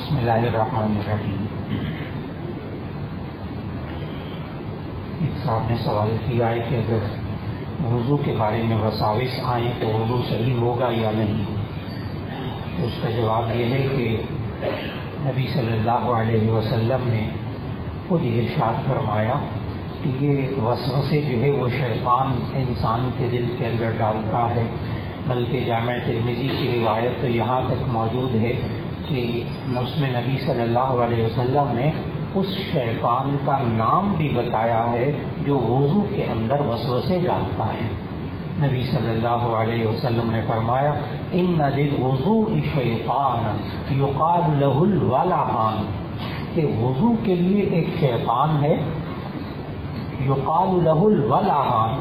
بسم اللہ الرحمن الرحیم۔ ایک صاحب نے سوال کیا ہے کہ اگر وضو کے بارے میں وساوس آئیں تو وضو صحیح ہوگا یا نہیں؟ تو اس کا جواب یہ ہے کہ نبی صلی اللہ علیہ وسلم نے خود ارشاد فرمایا کہ یہ وسوسے جو ہے وہ شیطان انسان کے دل کے اندر ڈالتا ہے، بلکہ جامع ترمیزی کی روایت تو یہاں تک موجود ہے۔ کہ مسلم نبی صلی اللہ علیہ وسلم نے اس شیطان کا نام بھی بتایا ہے جو وضو کے اندر وسوسے ڈالتا ہے۔ نبی صلی اللہ علیہ وسلم نے فرمایا، ان دل وضو شیطان یقال لہ الولان کہ وضو کے لیے ایک شیطان ہے، یقال لہ الولان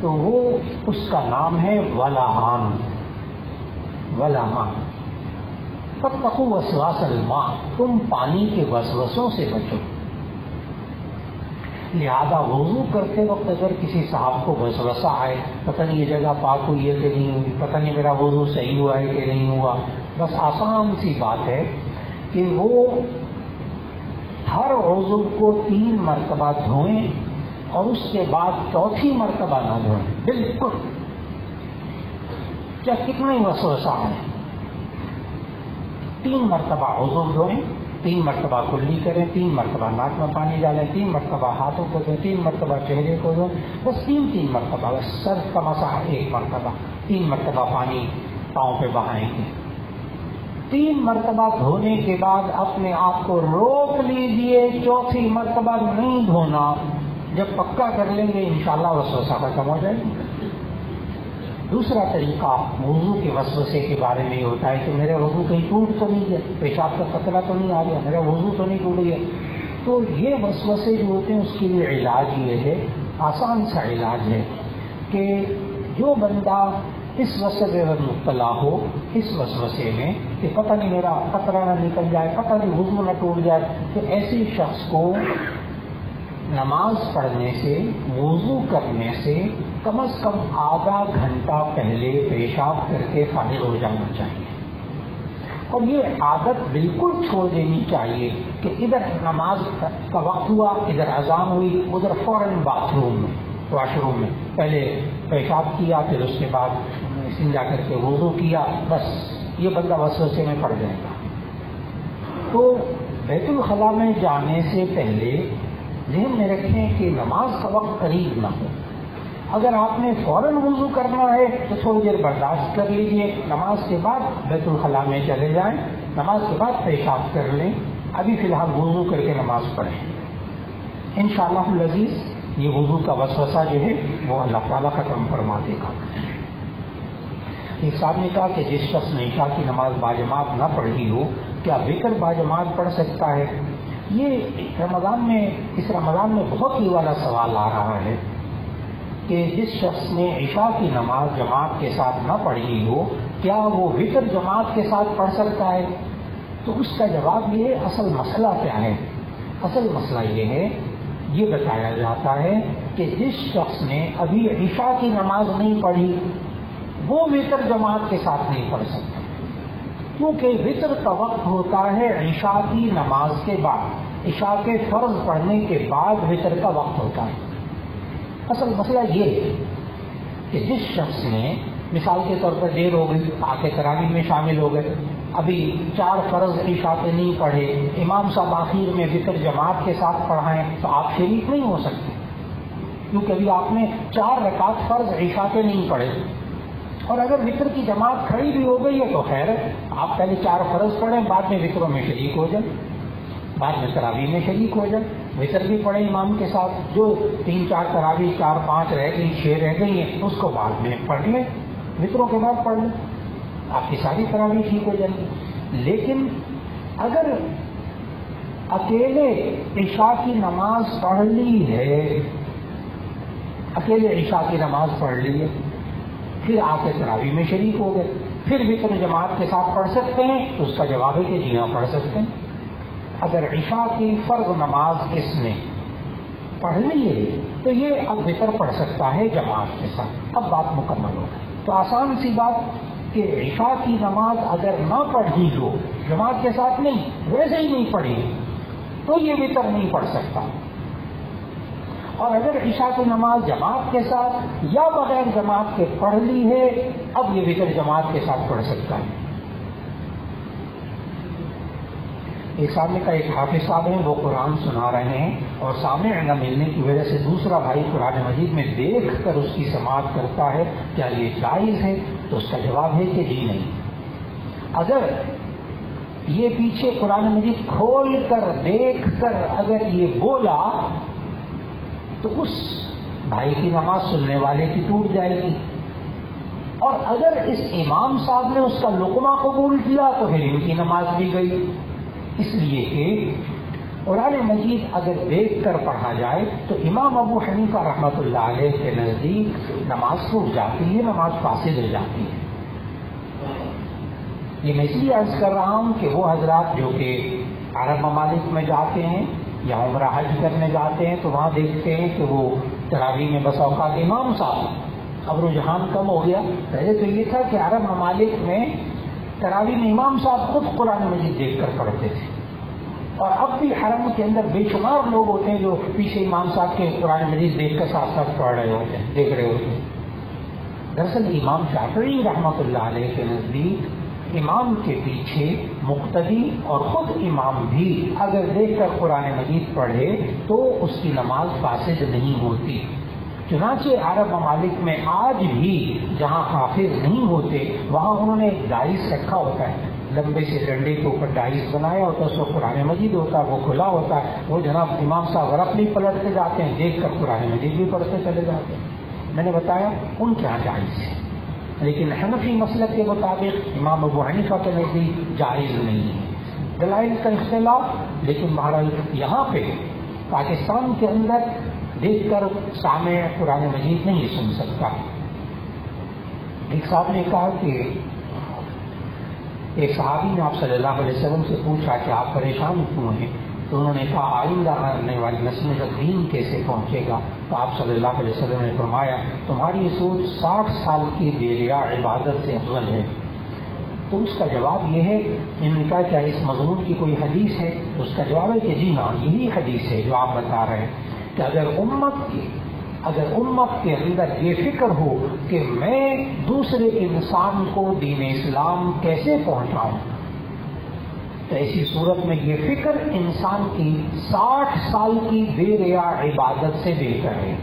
تو وہ اس کا نام ہے ولاحان ولاحان فتقو وسواس الماء، تم پانی کے وسوسوں سے بچو۔ لہذا وضو کرتے وقت اگر کسی صاحب کو وسوسہ آئے، پتہ نہیں یہ جگہ پاک ہوئی ہے کہ نہیں ہوئی، پتہ نہیں میرا وضو صحیح ہوا ہے کہ نہیں ہوا۔ بس آسان سی بات ہے کہ وہ ہر عضو کو تین مرتبہ دھوئیں اور اس کے بعد چوتھی مرتبہ نہ دھوئیں۔ بالکل۔ چاہے کتنا ہی وسوسہ ہے تین مرتبہ عضو دھوئیں تین مرتبہ کلی کریں، تین مرتبہ ناک میں پانی ڈالیں، تین مرتبہ ہاتھوں کو دیں، تین مرتبہ چہرے کو دیں، بس تین تین مرتبہ، بس سر کا مسا ایک مرتبہ، تین مرتبہ پانی پاؤں پہ بہائیں گے۔ تین مرتبہ دھونے کے بعد اپنے آپ کو روک لیجیے چوتھی مرتبہ نہیں دھونا، جب پکا کر لیں گے، انشاءاللہ وسوسہ ختم ہو جائے گی۔ دوسرا طریقہ وضو کے وسوسے کے بارے میں یہ ہوتا ہے کہ میرا وضو کہیں ٹوٹ تو نہیں گیا، پیشاب کا قطرہ تو نہیں آ گیا، میرا وضو تو نہیں ٹوٹ گیا۔ تو یہ وسوسے جو ہوتے ہیں، اس کے لیے علاج یہ ہے، آسان سا علاج ہے کہ جو بندہ اس وسوسے میں مبتلا ہو، اس وسوسے میں کہ پتہ نہیں میرا قطرہ نہ نکل جائے، پتہ نہیں وضو نہ ٹوٹ جائے، تو ایسے شخص کو نماز پڑھنے سے، وضو کرنے سے کم از کم آدھا گھنٹہ پہلے پیشاب کر کے فارغ ہو جانا چاہیے۔ اور یہ عادت بالکل چھوڑ دینی چاہیے کہ ادھر نماز کا وقت ہوا، ادھر اذان ہوئی، ادھر فوراً باتھ روم میں، واش روم میں۔ پہلے پیشاب کیا، پھر اس کے بعد سنجا کر کے وضو کیا، بس یہ بندہ وسوسے میں پڑ جائے گا۔ تو بیت الخلاء میں جانے سے پہلے ذہن میں رکھیں کہ نماز کا وقت قریب نہ ہو۔ اگر آپ نے فوراً وضو کرنا ہے تو تھوڑی دیر برداشت کر لیجیے۔ نماز کے بعد بیت الخلاء میں چلے جائیں۔ نماز کے بعد پیشاب کر لیں۔ ابھی فی الحال وضو کر کے نماز پڑھیں۔ ان شاء اللہ لذیذ یہ وضو کا وسوسہ جو ہے، وہ اللہ تعالیٰ ختم فرما دے گا۔ ایک صاحب نے کہا کہ جس شخص نے عشاء کی نماز باجماعت نہ پڑھی ہو، کیا بکر باجماعت پڑھ سکتا ہے؟ یہ رمضان میں، اس رمضان میں بہت ہی والا سوال آ رہا ہے کہ جس شخص نے عشاء کی نماز جماعت کے ساتھ نہ پڑھی ہو، کیا وہ وطر جماعت کے ساتھ پڑھ سکتا ہے؟ تو اس کا جواب یہ اصل مسئلہ کیا ہے؟ اصل مسئلہ یہ ہے، یہ بتایا جاتا ہے کہ جس شخص نے ابھی عشاء کی نماز نہیں پڑھی، وہ وطر جماعت کے ساتھ نہیں پڑھ سکتا۔ کیونکہ وطر کا وقت ہوتا ہے عشاء کی نماز کے بعد۔ عشاء کے فرض پڑھنے کے بعد وطر کا وقت ہوتا ہے۔ اصل مسئلہ یہ ہے کہ جس شخص نے مثال کے طور پر دیر ہو گئی آ کے تراویح میں شامل ہو گئے، ابھی چار فرض عشاء پہ نہیں پڑھے، امام صاحب آخر میں وطر جماعت کے ساتھ پڑھائیں تو آپ شریک نہیں ہو سکتے۔ کیونکہ ابھی آپ نے چار رکعت فرض عشاء پہ نہیں پڑھے۔ اور اگر وطر کی جماعت کھڑی بھی ہو گئی ہے تو خیر آپ پہلے چار فرض پڑھیں، بعد میں وطروں میں شریک ہو جائیں۔ بعد میں تراویح میں شریک ہو جائیں۔ وطر بھی پڑھے امام کے ساتھ، جو تین چار تراویح، چار پانچ رہ گئی، چھ رہ گئی ہیں، اس کو بعد میں پڑھ لیں۔ وطروں کے بعد پڑھ لیں۔ آپ کی ساری تراویح ٹھیک ہو جائیں گی۔ لیکن اگر اکیلے عشاء کی نماز پڑھ لی ہے، اکیلے عشاء کی نماز پڑھ لی ہے پھر آپ کے تراویح میں شریک ہو گئے۔ پھر بھی تم جماعت کے ساتھ پڑھ سکتے ہیں تو اس کا جواب ہے کہ جی ہاں پڑھ سکتے ہیں۔ اگر عشاء کی فرض نماز اس نے پڑھ لی ہے تو یہ اب بہتر پڑھ سکتا ہے جماعت کے ساتھ۔ اب بات مکمل ہو۔ تو آسان سی بات کہ عشاء کی نماز اگر نہ پڑھی ہو، جماعت کے ساتھ نہیں، ویسے ہی نہیں پڑھی، تو یہ وطر نہیں پڑھ سکتا۔ اور اگر عشاء کی نماز جماعت کے ساتھ یا بغیر جماعت کے پڑھ لی ہے، اب یہ وطر جماعت کے ساتھ پڑھ سکتا ہے۔ ایک سامنے کا ایک حافظ صاحب ہیں، وہ قرآن سنا رہے ہیں اور سامنے نہ ملنے کی وجہ سے دوسرا بھائی قرآن مجید میں دیکھ کر اس کی سماعت کرتا ہے، کیا یہ جائز ہے؟ تو اس کا جواب ہے کہ جی نہیں۔ اگر یہ پیچھے قرآن مجید کھول کر دیکھ کر اگر یہ بولا تو اس بھائی کی نماز سننے والے کی ٹوٹ جائے گی۔ اور اگر اس امام صاحب نے اس کا لقمہ قبول کیا تو پھر ان کی نماز بھی گئی۔ اس لیے کہ قرآن مجید اگر دیکھ کر پڑھا جائے تو امام ابو حنیفہ رحمۃ اللہ علیہ کے نزدیک نماز ٹوٹ جاتی ہے، نماز فاسد ہو جاتی ہے۔ یہ میں اس لیے عرض کر رہا ہوں کہ وہ حضرات جو کہ عرب ممالک میں جاتے ہیں یا عمرہ حج کرنے جاتے ہیں تو وہاں دیکھتے ہیں کہ وہ تراوی میں بس اوقات امام صاحب اب رجحان کم ہو گیا۔ پہلے تو یہ تھا کہ عرب ممالک میں تراوی میں امام صاحب خود قرآن مجید دیکھ کر پڑھتے تھے۔ اور اب بھی حرم کے اندر بے شمار لوگ ہوتے ہیں جو پیچھے امام صاحب کے قرآن مجید دیکھ کر ساتھ ساتھ پڑھ رہے ہوتے ہیں، دیکھ رہے ہوتے ہیں۔ دراصل امام شافعی رحمۃ اللہ علیہ کے نزدیک امام کے پیچھے مقتدی اور خود امام بھی اگر دیکھ کر قرآن مجید پڑھے تو اس کی نماز فاسد نہیں ہوتی۔ چنانچہ عرب ممالک میں آج بھی جہاں حافظ نہیں ہوتے، وہاں انہوں نے ایک ڈائس رکھا ہوتا ہے۔ لمبے سے ڈنڈے کے اوپر ڈائس بنایا ہوتا ہے، اس کو قرآن مجید ہوتا ہے، وہ کھلا ہوتا ہے۔ وہ جناب امام صاحب رف نہیں پلٹتے جاتے ہیں، دیکھ کر قرآن مجید بھی پڑھتے چلے جاتے ہیں۔ میں نے بتایا، ان کے یہاں جائز ہے؟ لیکن حنفی مسلک کے مطابق امام ابو حنیفہ کے نزدیک جائز نہیں ہے۔ دلائل کا اختلاف، لیکن بہرحال یہاں پہ پاکستان کے اندر دیکھ کر سامع قرآن مجید نہیں سن سکتا۔ ایک صاحب نے کہا کہ ایک صحابی نے آپ صلی اللہ علیہ وسلم سے پوچھا کہ آپ پریشان کیوں ہیں؟ تو انہوں نے کہا، آئندہ آنے والی نسل کا دین کیسے پہنچے گا تو آپ صلی اللہ علیہ وسلم نے فرمایا، تمہاری سوچ ساٹھ سال کی بیریا عبادت سے افضل ہے. تو اس کا جواب یہ ہے، ان کا کیا اس مضمون کی کوئی حدیث ہے؟ تو اس کا جواب ہے کہ جی ہاں یہی حدیث ہے جو آپ بتا رہے ہیں کہ اگر امت کی اگر امت کے اندر یہ فکر ہو کہ میں دوسرے انسان کو دین اسلام کیسے پہنچاؤں تو ایسی صورت میں یہ فکر انسان کی ساٹھ سال کی بے ریا عبادت سے بہتر ہے۔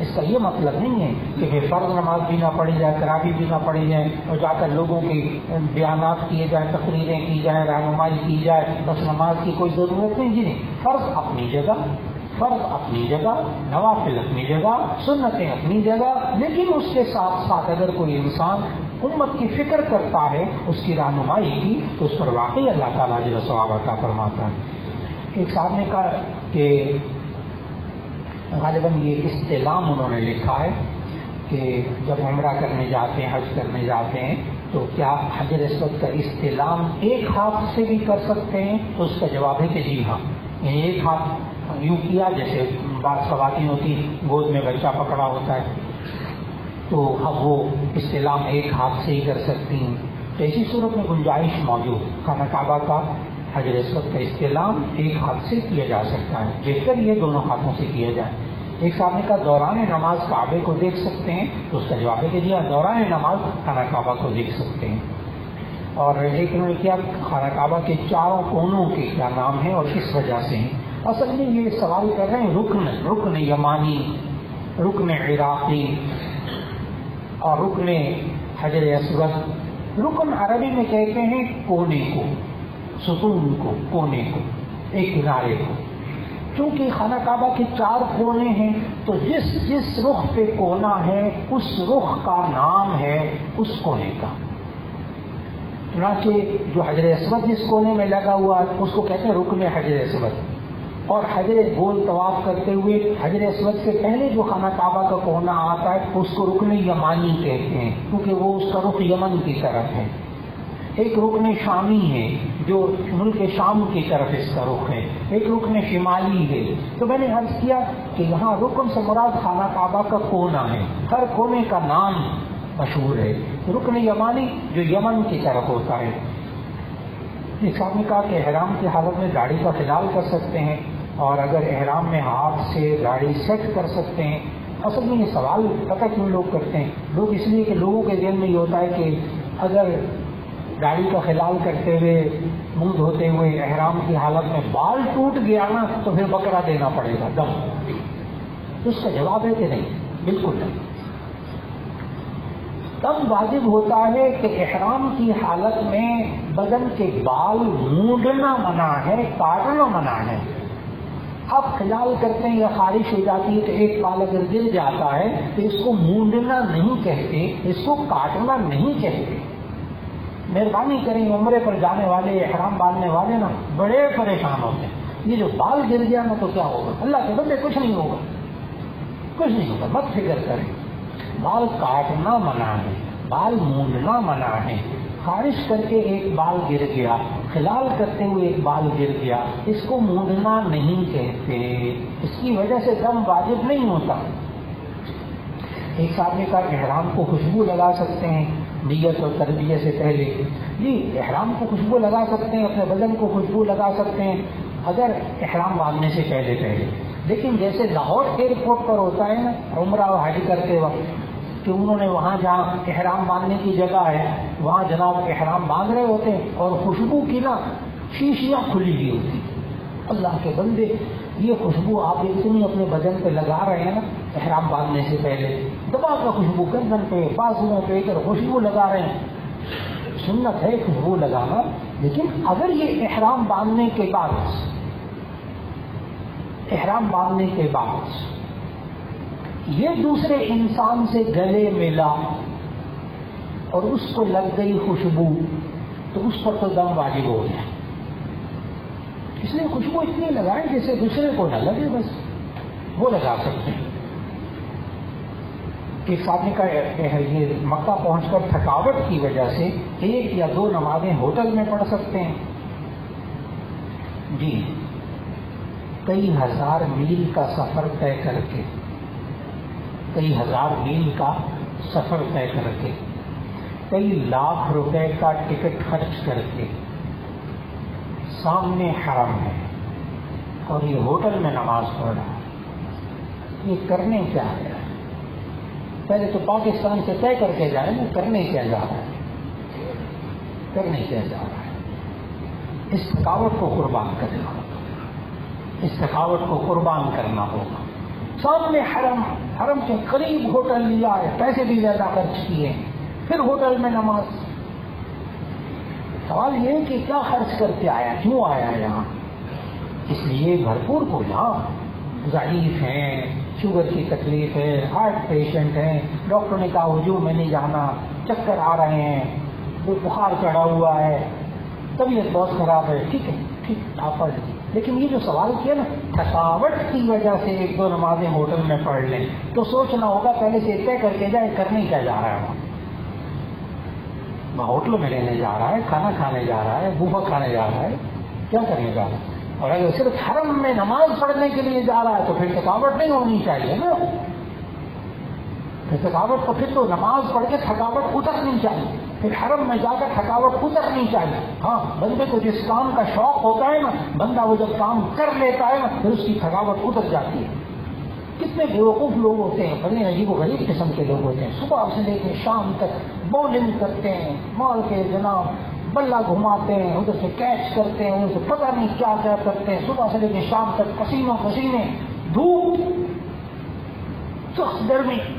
اس کا یہ مطلب نہیں ہے کہ بے فرض نماز بھی نہ پڑھی جائے کرابی بھی نہ پڑھی جائے اور جا کر لوگوں کے بیانات کیے جائیں، تقریریں کی جائیں، رہنمائی کی جائے، بس نماز کی کوئی ضرورت نہیں جی نہیں۔ فرض اپنی جگہ، فرض اپنی جگہ، نوافل اپنی جگہ، سنتیں اپنی جگہ، لیکن اس کے ساتھ ساتھ اگر کوئی انسان امت کی فکر کرتا ہے، اس کی رہنمائی کی، تو اس پر واقعی اللہ تعالیٰ جو ثواب عطا فرماتا ہے۔ ایک صاحب نے کہا کہ غالباً یہ استعلام انہوں نے لکھا ہے کہ جب عمرہ کرنے جاتے ہیں، حج کرنے جاتے ہیں، تو کیا حجر اسود کا استعلام ایک ہاتھ سے بھی کر سکتے ہیں؟ تو اس کا جواب ہے کہ جی ہاں۔ یعنی ایک ہاتھ یوں کیا، جیسے بات خواتین ہوتی گود میں بچہ پکڑا ہوتا ہے۔ تو اب وہ استعلام ایک ہاتھ سے ہی کر سکتی ہیں۔ تو ایسی صورت میں گنجائش موجود۔ خانہ کعبہ کا حجر اسود کا استعلام ایک ہاتھ سے کیا جا سکتا ہے۔ بہتر یہ دونوں ہاتھوں سے کیا جائے۔ ایک صاحب نے کہا دوران نماز کعبے کو دیکھ سکتے ہیں تو اس کا جواب ہے کہ جی ہاں، دوران نماز خانہ کعبہ کو دیکھ سکتے ہیں۔ اور ایک انہوں نے کیا، خانہ کعبہ کے چاروں کونوں کے کیا نام ہیں اور کس وجہ سے ہیں؟ اصل میں یہ سوال کر رہے ہیں، رکن رکن یمانی، رکن عراقی۔ اور رکن حجر اسود۔ رکن عربی میں کہتے ہیں کونے کو، ستون کو، کونے کو، ایک کنارے کو۔ چونکہ خانہ کعبہ کے چار کونے ہیں، تو جس جس رخ پہ کونا ہے، اس رخ کا نام ہے اس کونے کا۔ چنانچہ جو حجر اسود جس کونے میں لگا ہوا ہے اس کو کہتے ہیں رکن حجر اسود۔ اور حجر گول طواف کرتے ہوئے حجر اسود سے پہلے جو خانہ کعبہ کا کونا آتا ہے، اس کو رکن یمانی کہتے ہیں، کیونکہ وہ اس کا رخ یمن کی طرف ہے۔ ایک رکن شامی ہے، جو ملک شام کی طرف اس کا رخ ہے۔ ایک رکن شمالی ہے۔ تو میں نے عرض کیا کہ یہاں رکن سے مراد خانہ کعبہ کا کونا ہے۔ ہر کونے کا نام مشہور ہے۔ رکن یمانی جو یمن کی طرف ہوتا ہے۔ اس نے کہا کہ احرام کی حالت میں گاڑی کا خلال کر سکتے ہیں۔ اور اگر احرام میں ہاتھ سے گاڑی سیٹ کر سکتے ہیں، اصل میں یہ سوال پتہ کیوں لوگ کرتے ہیں؟ لوگ اس لیے کہ لوگوں کے ذہن میں یہ ہوتا ہے کہ اگر گاڑی کا خلال کرتے ہوئے، منہ دھوتے ہوئے احرام کی حالت میں بال ٹوٹ گیا نا، تو پھر بکرا دینا پڑے گا، دم۔ اس کا جواب ہے کہ نہیں، بالکل نہیں۔ تب واجب ہوتا ہے کہ احرام کی حالت میں بدن کے بال مونڈنا منع ہے، کاٹنا منع ہے۔ اب خیال کرتے ہیں یا خارش ہو جاتی ہے تو ایک بال اگر گر جاتا ہے تو اس کو مونڈنا نہیں کہتے، اس کو کاٹنا نہیں کہتے۔ مہربانی کریں عمرے پر جانے والے احرام باندھنے والے نا، بڑے پریشان ہوتے ہیں۔ یہ جو بال گر گیا نا تو کیا ہوگا؟ اللہ کے بندے کچھ نہیں ہوگا۔ کچھ نہیں ہوگا، مت فکر کریں۔ بال کاٹنا منع ہے، بال مونڈنا منع ہے۔ خارش کر کے ایک بال گر گیا، خلال کرتے ہوئے ایک بال گر گیا۔ اس کو مونڈنا نہیں کہتے۔ اس کی وجہ سے دم واجب نہیں ہوتا۔ ایک آدمی کا احرام کو خوشبو لگا سکتے ہیں، نیت اور تربیت سے پہلے۔ جی احرام کو خوشبو لگا سکتے ہیں، اپنے بدن کو خوشبو لگا سکتے ہیں اگر احرام باندھنے سے پہلے پہلے۔ لیکن جیسے لاہور ایئرپورٹ پر ہوتا ہے نا، عمرہ حاجی کرتے وقت کہ انہوں نے وہاں جہاں احرام باندھنے کی جگہ ہے، وہاں جناب احرام باندھ رہے ہوتے ہیں اور خوشبو کی نا شیشیاں کھلی ہوئی ہوتی اللہ کے بندے، یہ خوشبو آپ اتنی اپنے بدن پہ لگا رہے ہیں نا، احرام باندھنے سے پہلے۔ دبا کا خوشبو گردن پہ، بازوؤں پہ ادھر خوشبو لگا رہے ہیں۔ سنت ہے خوشبو لگانا، لیکن اگر یہ احرام باندھنے کے بعد، احرام باندھنے کے بعد یہ دوسرے انسان سے گلے ملا اور اس کو لگ گئی خوشبو، تو اس پر تو دم واجب ہو گیا۔ اس لیے خوشبو اتنی لگائیں جیسے دوسرے کو نہ لگے بس۔ وہ لگا سکتے ہیں۔ ایک آدمی کا یہ مکہ پہنچ کر تھکاوٹ کی وجہ سے ایک یا دو نمازیں ہوٹل میں پڑھ سکتے ہیں۔ جی کئی ہزار میل کا سفر طے کر کے۔ کئی ہزار میل کا سفر طے کر کے، کئی لاکھ روپے کا ٹکٹ خرچ کر کے۔ سامنے حرم ہے اور یہ ہوٹل میں نماز پڑھ رہا ہے۔ یہ کرنے کیا ہے؟ پہلے تو پاکستان سے طے کر کے جائے نا کرنے کیا جا رہا ہے؟ کرنے کیا جا رہا ہے؟ اس تھکاوٹ کو قربان کرنا۔ ہوگا اس تھکاوٹ کو قربان کرنا ہوگا۔ سامنے حرم حرم کے قریب ہوٹل لیا ہے، پیسے بھی زیادہ خرچ کیے۔ پھر ہوٹل میں نماز۔ سوال یہ کہ کیا خرچ کر کے آیا؟ کیوں آیا یہاں؟ اس لیے بھرپور کو یہاں ضعیف ہیں، شوگر کی تکلیف ہے، ہارٹ پیشنٹ ہیں۔ ڈاکٹر نے کہا ہجو میں نہیں جانا۔ چکر آ رہے ہیں۔ وہ بخار چڑھا ہوا ہے۔ طبیعت بہت خراب ہے۔ ٹھیک ہے، ٹھیک، آپ پڑھ لیجیے لیکن یہ جو سوال کیا نا، تھکاوٹ کی وجہ سے ایک دو نمازیں ہوٹل میں پڑھ لیں، تو سوچنا ہوگا پہلے سے طے کر کے جائے کرنے کیا جا رہا ہے وہاں. ہوٹل میں لینے جا رہا ہے، کھانا کھانے جا رہا ہے بوفا کھانے جا رہا ہے، کیا کرنے جا رہا ہے؟ اور اگر صرف حرم میں نماز پڑھنے کے لیے جا رہا ہے، تو پھر تھکاوٹ نہیں ہونی چاہیے نا. پھر تھکاوٹ تو پھر تو نماز پڑھ کے تھکاوٹ اترنی چاہیے. پھر حرم میں جا کر تھکاوٹ اترنی چاہیے۔ ہاں بندے کو جس کام کا شوق ہوتا ہے نا، بندہ وہ جب کام کر لیتا ہے نا، پھر اس کی تھکاوٹ اتر جاتی ہے۔ کتنے بیوقوف لوگ ہوتے ہیں، بڑے عجیب و غریب قسم کے لوگ ہوتے ہیں۔ صبح سے لے کے شام تک بولنگ کرتے ہیں، مال کے جناب بلہ گھماتے ہیں، ادھر سے کیچ کرتے ہیں، ادھر سے پتہ نہیں کیا کیا کرتے ہیں۔ صبح سے لے کے شام تک پسینوں پسینے، دھوپ، سخت گرمی۔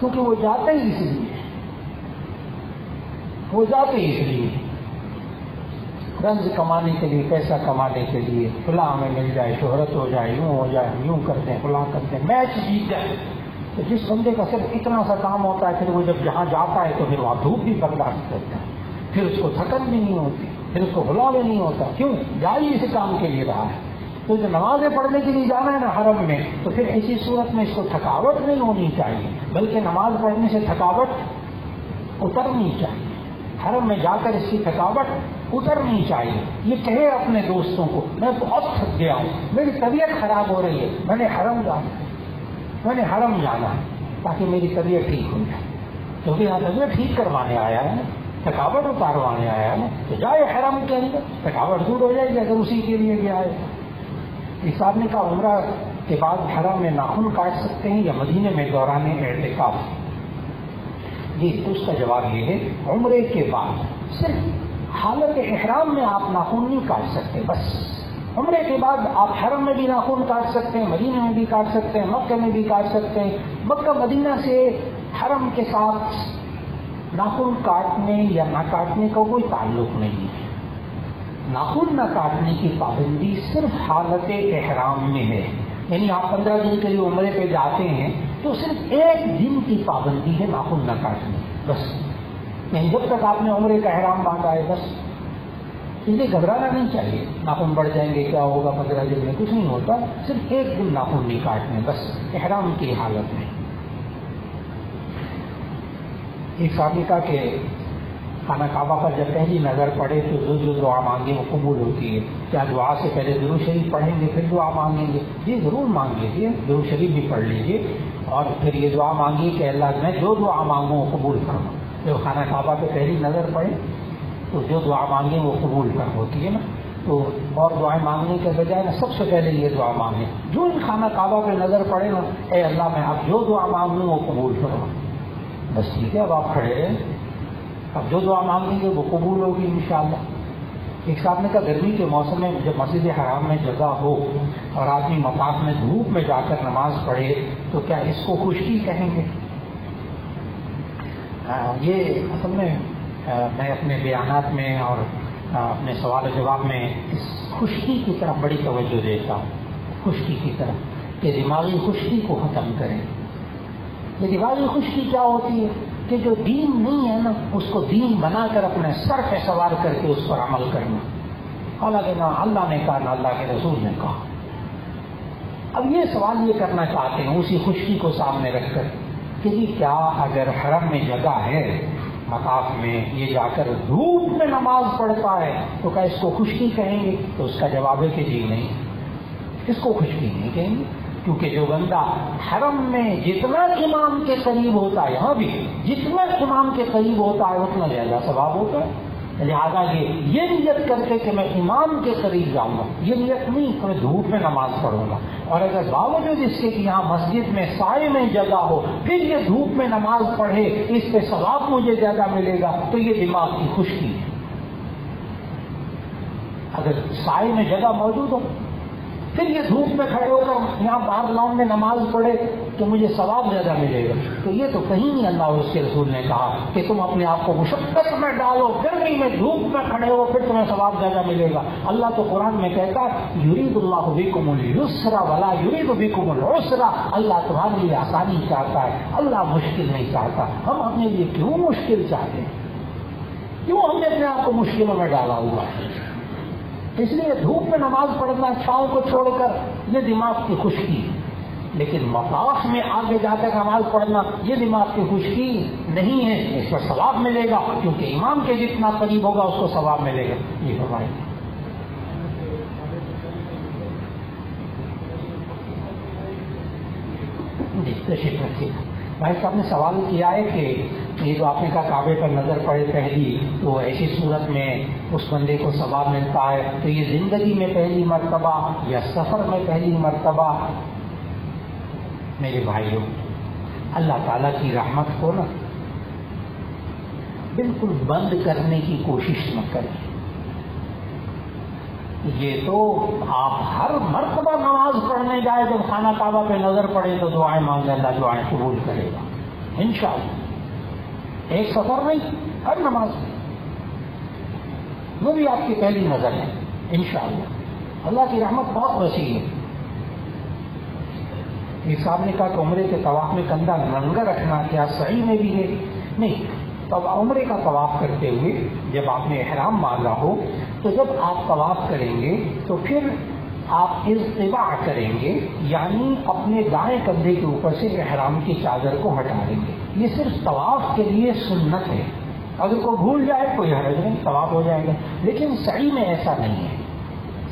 کیونکہ وہ جاتے ہی اس لیے۔ وہ جاتے ہی اس لیے۔ رنز کمانے کے لیے، پیسہ کمانے کے لیے۔ فلاں میں مل جائے، شہرت ہو جائے، یوں ہو جائے، یوں کرتے ہیں، فلاں کرتے ہیں۔ میچ جیت جائے تو جس بندے کا صرف اتنا سا کام ہوتا ہے، پھر وہ جب جہاں جاتا ہے، تو پھر وہاں دھوپ بھی برداشت کرتا ہے۔ پھر اس کو تھکن بھی نہیں ہوتی، پھر اس کو بلا بھی نہیں ہوتا۔ کیوں؟ جائی اسی کام کے لیے رہا ہے۔ تو جو نمازیں پڑھنے کے لیے جانا ہے نا حرم میں، تو پھر ایسی صورت میں اس کو تھکاوٹ نہیں ہونی چاہیے، بلکہ نماز پڑھنے سے تھکاوٹ اترنی چاہیے۔ حرم میں جا کر اس کی تھکاوٹ اترنی چاہیے۔ یہ کہے اپنے دوستوں کو، میں بہت تھک گیا ہوں، میری طبیعت خراب ہو رہی ہے، میں نے حرم جانا میں نے حرم جانا ہے، تاکہ میری طبیعت ٹھیک ہو جائے۔ کیونکہ یہاں طبیعت ٹھیک کروانے آیا ہے تھکاوٹ اتاروانے آیا ہے تو جائے حرم کے اندر، تھکاوٹ دور ہو جائے گی، اگر اسی کے لیے گیا ہے۔ اس آدمی کا عمرہ کے بعد حرم میں ناخن کاٹ سکتے ہیں یا مدینے میں دوران احتکاب جی تو اس کا جواب یہ ہے، عمرے کے بعد۔ صرف حالت احرام میں آپ ناخن نہیں کاٹ سکتے، بس۔ عمرے کے بعد آپ حرم میں بھی ناخن کاٹ سکتے ہیں، مدینہ میں بھی کاٹ سکتے ہیں، مکہ میں بھی کاٹ سکتے ہیں۔ مکہ، مدینہ سے حرم کے ساتھ ناخن کاٹنے یا نہ کاٹنے کا کوئی تعلق نہیں۔ ہے ناخن نہ کاٹنے کی پابندی صرف حالت احرام میں ہے۔ یعنی آپ پندرہ دن کے لیے عمرے پہ جاتے ہیں تو صرف ایک دن کی پابندی ہے ناخن نہ کاٹنے۔ بس۔ یعنی جب تک آپ نے عمرے کا احرام باندھا ہے، بس۔ اس لیے گھبرانا نہیں چاہیے۔ ناخن بڑھ جائیں گے، کیا ہوگا پندرہ دن میں؟ کچھ نہیں ہوتا۔ صرف ایک دن ناخن نہیں کاٹنے، بس۔ احرام کی حالت میں۔ ایک سابقہ کہ خانہ کعبہ پر جب پہلی نظر پڑے تو جو جو دعا مانگے وہ قبول ہوتی ہے کیا دعا سے پہلے درو شریف پڑھیں گے پھر دعا مانگیں گے؟ جی ضرور مانگ لیجیے درو شریف بھی پڑھ لیجیے اور پھر یہ دعا مانگیے کہ اللہ میں جو دعا مانگوں وہ قبول کروں۔ جب خانہ کعبہ پہ پہلی نظر پڑے تو جو دعا مانگیں وہ قبول کر ہوتی ہے نا۔ تو اور دعائیں مانگنے کے بجائے نا، سب سے پہلے یہ دعا مانگیں۔ جو ان خانہ کعبہ پہ نظر پڑے نا، اے اللہ میں اب جو دعا مانگوں وہ قبول کروں۔ بس ٹھیک ہے، اب آپ کھڑے رہیں۔ اب جو دعا مانگیں گے، وہ قبول ہوگی انشاءاللہ۔ ایک صاحب نے کہا، گرمی کے موسم میں جب مسجد حرام میں جگہ ہو اور آدمی مفاد میں دھوپ میں جا کر نماز پڑھے، تو کیا اس کو خشکی کہیں گے؟ یہ اصل میں میں اپنے بیانات میں اور اپنے سوال و جواب میں اس خشکی کی طرف بڑی توجہ دیتا ہوں۔ خشکی کی طرف، کہ دماغی خشکی کو ختم کریں۔ یہ دماغی خشکی کیا ہوتی ہے؟ کہ جو دین نہیں ہے نا، اس کو دین بنا کر اپنے سر پہ سوار کر کے اس پر عمل کرنا۔ حالانکہ نہ اللہ نے کہا، نہ اللہ کے رسول نے کہا۔ اب یہ سوال یہ کرنا چاہتے ہیں، اسی خشکی کو سامنے رکھ کر کہ جی کیا اگر حرم میں جگہ ہے مقاف میں یہ جا کر دھوپ میں نماز پڑھتا ہے، تو کیا اس کو خشکی کہیں گے؟ تو اس کا جواب ہے کہ جی نہیں۔ اس کو خشکی نہیں کہیں گے؟ کیونکہ جو بندہ حرم میں جتنا امام کے قریب ہوتا ہے، یہاں بھی جتنا امام کے قریب ہوتا ہے، اتنا زیادہ ثواب ہوتا ہے۔ لہٰذا یہ یہ نیت کر کے کہ میں امام کے قریب جاؤں گا۔ یہ نیت نہیں کہ میں دھوپ میں نماز پڑھوں گا۔ اور اگر باوجود اس کے کہ یہاں مسجد میں سائے میں جگہ ہو، پھر یہ دھوپ میں نماز پڑھے، اس پہ ثواب مجھے زیادہ ملے گا، تو یہ دماغ کی خوشکی ہے۔ اگر سائے میں جگہ موجود ہو پھر یہ دھوپ میں کھڑے ہو کر یہاں باہر لاؤن میں نماز پڑھے تو مجھے ثواب زیادہ ملے گا۔ تو یہ تو کہیں نہیں اللہ اور اس کے رسول نے کہا کہ تم اپنے آپ کو مشقت میں ڈالو، گرمی میں دھوپ میں کھڑے ہو، پھر تمہیں ثواب زیادہ ملے گا۔ اللہ تو قرآن میں کہتا ہے یورید اللہ بھی کمل یسرا والا یورید بھی کمل اللہ تمہارے لیے آسانی چاہتا ہے، اللہ مشکل نہیں چاہتا۔ ہم اپنے لیے کیوں مشکل چاہتے ہیں؟ کیوں ہم نے اپنے آپ کو مشکلوں میں ڈالا ہوا ہے؟ اس لیے دھوپ میں نماز پڑھنا چھاؤں کو چھوڑ کر یہ دماغ کی خشکی لیکن مفاق میں آگے جا کر نماز پڑھنا یہ دماغ کی خشکی نہیں ہے، اس پر ثواب ملے گا، کیونکہ امام کے جتنا قریب ہوگا اس کو ثواب ملے گا۔ یہ فرمائیں جی تشریف رکھیے۔ بھائی صاحب نے سوال کیا ہے کہ یہ جو آپ نے کہا کعبے پر نظر پڑے پہلی، تو ایسی صورت میں اس بندے کو ثواب ملتا ہے تو یہ زندگی میں پہلی مرتبہ یا سفر میں پہلی مرتبہ؟ میرے بھائیوں، اللہ تعالیٰ کی رحمت کو نا بالکل بند کرنے کی کوشش نہ کریں۔ یہ تو آپ ہر مرتبہ نماز پڑھنے جائے جب خانہ کعبہ پہ نظر پڑے تو دعائیں مانگے اللہ دعائیں قبول کرے گا۔ انشاءاللہ۔ ایک سفر نہیں، ہر نماز۔ وہ بھی آپ کی پہلی نظر ہے۔ انشاءاللہ۔ اللہ کی رحمت بہت وسیع ہے۔ ایک صاحب نے کہا کہ عمرے کے طواف میں کندھا ننگا رکھنا کیا؟ صحیح میں بھی ہے۔ نہیں۔ تب عمرے کا طواف کرتے ہوئے جب آپ نے احرام مانگا ہو، تو جب آپ طواف کریں گے، تو پھر آپ اضطباع کریں گے یعنی اپنے دائیں کندھے کے اوپر سے احرام کی چادر کو ہٹا دیں گے۔ یہ صرف طواف کے لیے سنت ہے۔ اگر کوئی بھول جائے، کوئی حرج نہیں، طواف ہو جائے گا۔ لیکن صحیح میں ایسا نہیں ہے۔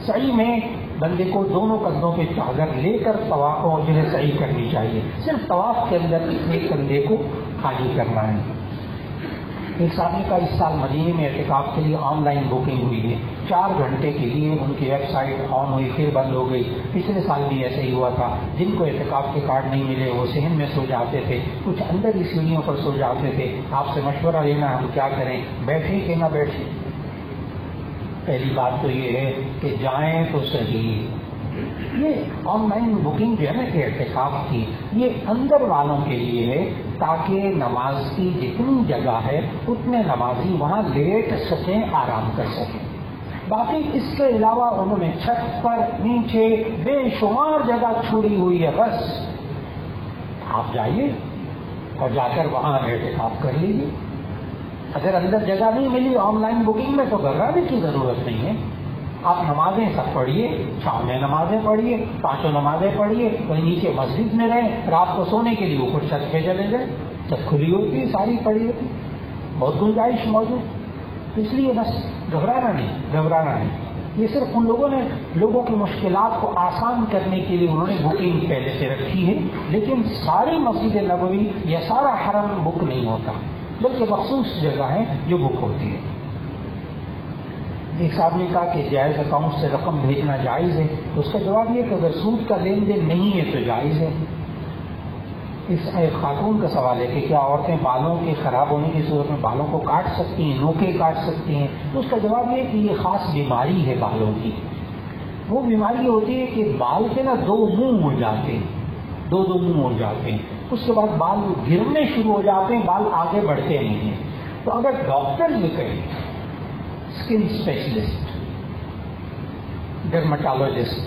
صحیح میں بندے کو دونوں کندھوں پہ چادر لے کر طواف جو ہے صحیح کرنی چاہیے۔ صرف طواف کے اندر ایک کندھے کو خالی کرنا ہے۔ ایک آدمی کا اس سال مدینے میں احتکاب کے لیے آن لائن بکنگ ہوئی ہے۔ چار گھنٹے کے لیے ان کی ویب سائٹ آن ہوئی، پھر بند ہو گئی۔ پچھلے سال بھی ایسے ہی ہوا تھا۔ جن کو احتکاب کے کارڈ نہیں ملے، وہ صحن میں سو جاتے تھے۔ کچھ اندر ہی سیڑھیوں پر سو جاتے تھے۔ آپ سے مشورہ لینا، ہم کیا کریں؟ بیٹھے کہ نہ بیٹھے پہلی بات تو یہ ہے کہ جائیں تو صحیح۔ یہ آن لائن بکنگ جو ہے نا احتکاب کی، یہ اندر والوں کے لیے ہے، تاکہ نماز کی جتنی جگہ ہے، اتنے نمازی وہاں لیٹ سکیں، آرام کر سکیں۔ باقی اس کے علاوہ انہوں نے چھت پر نیچے بے شمار جگہ چھوڑی ہوئی ہے، بس۔ آپ جائیے اور جا کر وہاں احتکاب کر لیجیے۔ اگر اندر جگہ نہیں ملی آن لائن بکنگ میں تو گھبرانے کی ضرورت نہیں ہے۔ آپ نمازیں سب پڑھیے شام میں نمازیں پڑھیے پانچوں نمازیں پڑھیے، وہیں نیچے مسجد میں رہیں، رات کو سونے کے لیے اوپر چھت پہ چلے جائیں چھت کھلی ہوتی ہے، ساری پڑی ہوتی بہت گنجائش موجود۔ اس لیے بس گھبرانا نہیں گھبرانا نہیں۔ یہ صرف ان لوگوں نے، لوگوں کی مشکلات کو آسان کرنے کے لیے انہوں نے بکنگ پہلے سے رکھی ہے، لیکن ساری مسجد نبوی یا سارا حرم بک نہیں ہوتا، بلکہ مخصوص جگہ ہے جو بک ہوتی ہے ایک صاحب نے کہا کہ جائز اکاؤنٹ سے رقم بھیجنا جائز ہے۔ اس کا جواب یہ کہ اگر سود کا لین دین نہیں ہے تو جائز ہے۔ اس خاتون کا سوال ہے کہ کیا عورتیں بالوں کے خراب ہونے کی صورت میں بالوں کو کاٹ سکتی ہیں، نوکے کاٹ سکتی ہیں؟ تو اس کا جواب یہ کہ یہ خاص بیماری ہے بالوں کی۔ وہ بیماری ہوتی ہے کہ بال کے نا دو منہ اڑ جاتے ہیں۔ دو دو منہ اڑ جاتے ہیں۔ اس کے بعد بال گرنے شروع ہو جاتے ہیں، بال آگے بڑھتے نہیں ہیں۔ تو اگر ڈاکٹر یہ کہیں اسکن اسپیشلسٹ ڈرمٹالوجسٹ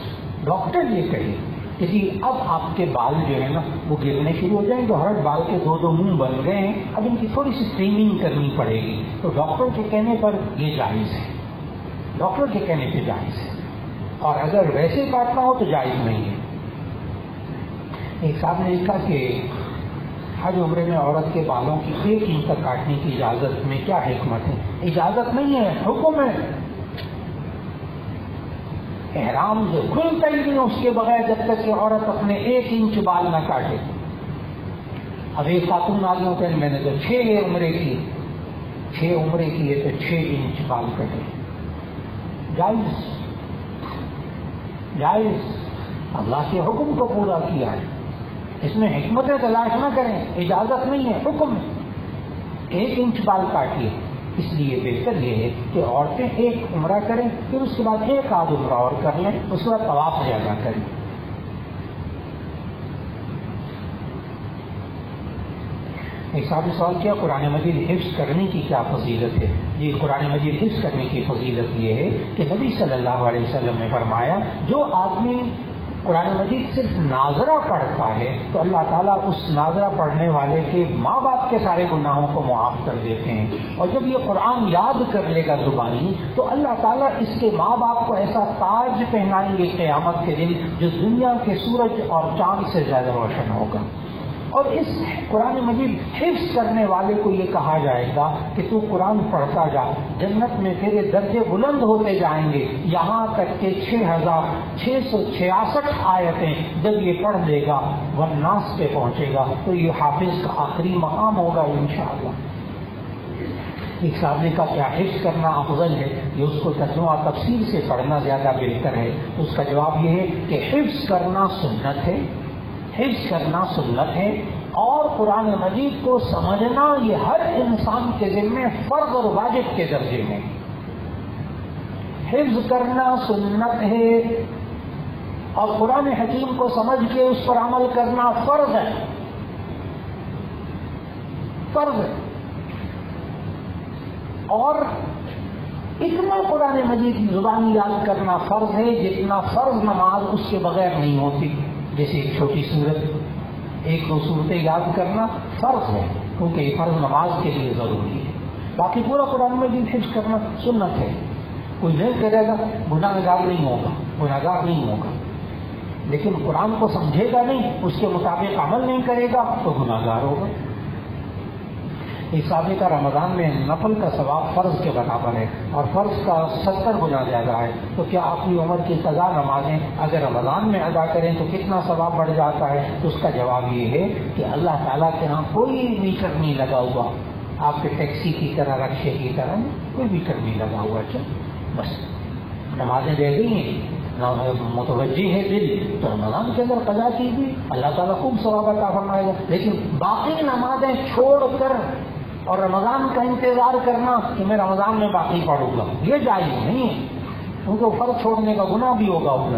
ڈاکٹر یہ کہے کہ جی اب آپ کے بال جو ہے نا، وہ گرنے شروع ہو جائیں تو ہر بال کے دو دو منہ بن گئے ہیں، اب ان کی تھوڑی سی ٹریننگ کرنی پڑے گی۔ تو ڈاکٹر کے کہنے پر یہ جائز ہے۔ ڈاکٹر کے کہنے پہ جائز ہے۔ اور اگر ویسے کاٹنا ہو تو جائز نہیں ہے۔ ایک صاحب نے لکھا کہ حج عمرے میں عورت کے بالوں کی ایک انچ تک کاٹنے کی اجازت میں کیا حکمت ہے؟ اجازت نہیں ہے، حکم ہے۔ احرام جو کھلتا ہی نہیں اس کے بغیر جب تک کہ عورت اپنے ایک انچ بال نہ کاٹے۔ اب ایک خاتون آدمیوں کہ میں نے تو چھ عمرے کی، چھ عمرے کی ہے تو چھ انچ بال کٹے۔ جائز۔ جائز۔ اللہ کے حکم کو پورا کیا ہے۔ اس میں حکمت تلاش نہ کریں، اجازت نہیں ہے، حکم ایک انچ بال کاٹیے، اس لیے بہتر یہ ہے کہ عورتیں ایک عمرہ کریں، پھر اس کے بعد ایک آدھ عمرہ اور کر لیں، اس کے بعد طواف زیادہ کریں۔ ایک صاحب نے سوال کیا، قرآن مجید حفظ کرنے کی کیا فضیلت ہے؟ جی قرآن مجید حفظ کرنے کی فضیلت یہ ہے کہ نبی صلی اللہ علیہ وسلم نے فرمایا، جو آدمی قرآن مجید صرف ناظرہ پڑھتا ہے تو اللہ تعالیٰ اس ناظرہ پڑھنے والے کے ماں باپ کے سارے گناہوں کو معاف کر دیتے ہیں۔ اور جب یہ قرآن یاد کر لے گا زبانی، تو اللہ تعالیٰ اس کے ماں باپ کو ایسا تاج پہنائیں گے قیامت کے دن، جو دنیا کے سورج اور چاند سے زیادہ روشن ہوگا۔ اور اس قرآن مجید حفظ کرنے والے کو یہ کہا جائے گا کہ تو قرآن پڑھتا جا، جنت میں تیرے درجے بلند ہوتے جائیں گے۔ یہاں تک کہ چھ ہزار چھ سو چھیاسٹھ آیتیں جب یہ پڑھ لے گا وہ ناس پہ پہنچے گا۔ تو یہ حافظ کا آخری مقام ہوگا انشاءاللہ۔ ایک سامنے کا کیا حفظ کرنا افضل ہے؟ یہ اس کو ترجمہ تفصیل سے پڑھنا زیادہ بہتر ہے۔ اس کا جواب یہ ہے کہ حفظ کرنا سنت ہے۔ حفظ کرنا سنت ہے اور قرآن مجید کو سمجھنا یہ ہر انسان کے ذمے فرض اور واجب کے درجے میں حفظ کرنا سنت ہے اور قرآن حکیم کو سمجھ کے اس پر عمل کرنا فرض ہے۔ فرض ہے۔ اور اتنا قرآن مجید کی زبان یاد کرنا فرض ہے جتنا فرض نماز اس کے بغیر نہیں ہوتی۔ جیسے ایک چھوٹی صورت، ایک دو صورتیں یاد کرنا فرض ہے، کیونکہ یہ فرض نماز کے لیے ضروری ہے۔ باقی پورا قرآن میں بھی حفظ کرنا سنت ہے۔ کوئی نہیں کرے گا گناہ گار نہیں ہوگا گناہ گار نہیں ہوگا۔ لیکن قرآن کو سمجھے گا نہیں، اس کے مطابق عمل نہیں کرے گا، تو گناہ گار ہوگا۔ کا رمضان میں نفل کا ثواب فرض کے برابر ہے اور فرض کا ستر گنا زیادہ ہے، تو کیا اپنی عمر کی سزا نمازیں اگر رمضان میں ادا کریں تو کتنا ثواب بڑھ جاتا ہے؟ تو اس کا جواب یہ ہے کہ اللہ تعالیٰ کے ہاں کوئی میٹر نہیں لگا ہوا۔ آپ کے ٹیکسی کی طرح، رکشے کی طرح کوئی بھی نہیں لگا ہوا۔ چل بس نمازیں دے گئی ہیں۔ متوجہ ہے دل، تو رمضان کے اندر قضا کی بھی اللہ تعالیٰ خوب ثواب فرمائے گا۔ لیکن باقی نمازیں چھوڑ کر اور رمضان کا انتظار کرنا کہ میں رمضان میں باقی پڑھوں گا۔ یہ جائز نہیں ہے۔ ان کو فرق چھوڑنے کا گناہ بھی ہوگا ادھر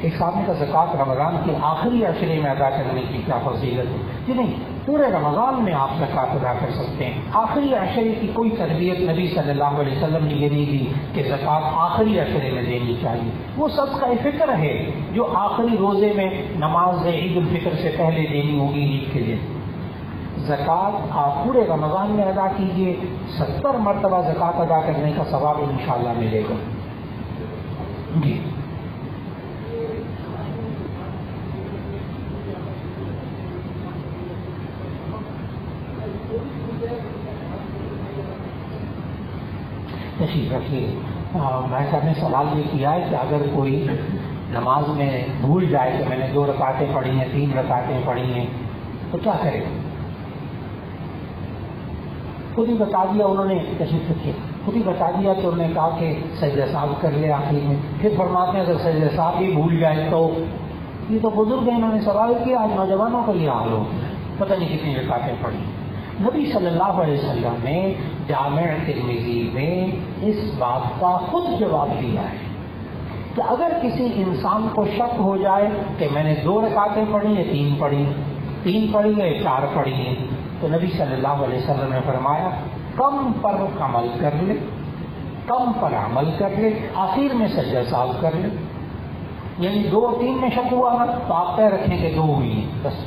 ایک آدمی کا زکات رمضان کے آخری اشرے میں ادا کرنے کی کیا فضیلت ہے؟ کہ نہیں پورے رمضان میں آپ زکات ادا کر سکتے ہیں۔ آخری اشرے کی کوئی تربیت نبی صلی اللہ علیہ وسلم نے یہ نہیں دی کہ زکات آخری اشرے میں دینی چاہیے۔ وہ سب کا فکر ہے جو آخری روزے میں نماز عید الفطر سے پہلے دینی ہوگی عید کے دن زکوٰۃ آپ پورے رمضان میں ادا کیجیے ستر مرتبہ زکوٰۃ ادا کرنے کا ثواب انشاءاللہ ملے گا۔ جی۔ تشریف رکھیے۔ بھائی صاحب نے سوال یہ کیا ہے کہ اگر کوئی نماز میں بھول جائے کہ میں نے دو رکعتیں پڑھی ہیں، تین رکعتیں پڑھی ہیں، تو کیا کرے؟ خود ہی بتا دیا انہوں نے تشریف رکھے خود ہی بتا دیا کہ انہوں نے کہا کہ سجدہ صاحب کر لے آخری میں۔ پھر فرماتے ہیں اگر سجدہ صاحب بھی بھول جائے تو یہ تو بزرگ ہیں، انہوں نے سوال کیا، آج نوجوانوں کا یہ حال ہو۔ پتہ نہیں کتنی رکاطیں پڑھی نبی صلی اللہ علیہ وسلم نے جامع ترمیزی میں اس بات کا خود جواب دیا ہے کہ اگر کسی انسان کو شک ہو جائے کہ میں نے دو رکاطیں پڑھی یا تین پڑھی۔ تین پڑھی یا چار پڑھی؟ ہیں تو نبی صلی اللہ علیہ وسلم نے فرمایا، کم پر عمل کر لے، کم پر عمل کر لے، آخر میں سجا صاف کر لے۔ یعنی دو تین میں شک ہوا تو آپ طے رکھیں کہ دو ہوئی بس۔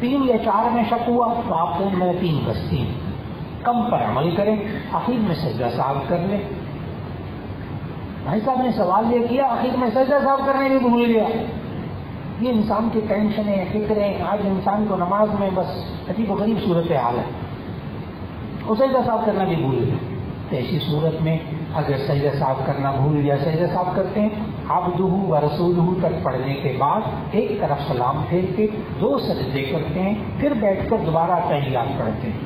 تین یا چار میں شک ہوا، تو آپ میں تین بس تین کم پر عمل کریں، آخر میں سجا صاف کر لیں۔ بھائی صاحب نے سوال یہ کیا، آخر میں سجا صاف کرنے بھی بھول گیا۔ یہ انسان کی ٹینشنیں فکریں آج انسان کو نماز میں بس عجیب و غریب صورت حال ہے اسے صاف کرنا بھی بھول گیا تو ایسی صورت میں اگر سجدہ صاف کرنا بھول گیا، سجدہ صاف کرتے ہیں۔ آپ دو و رسول تک پڑھنے کے بعد ایک طرف سلام پھیر کے دو سجدے کرتے ہیں، پھر بیٹھ کر دوبارہ تحیات پڑھتے ہیں۔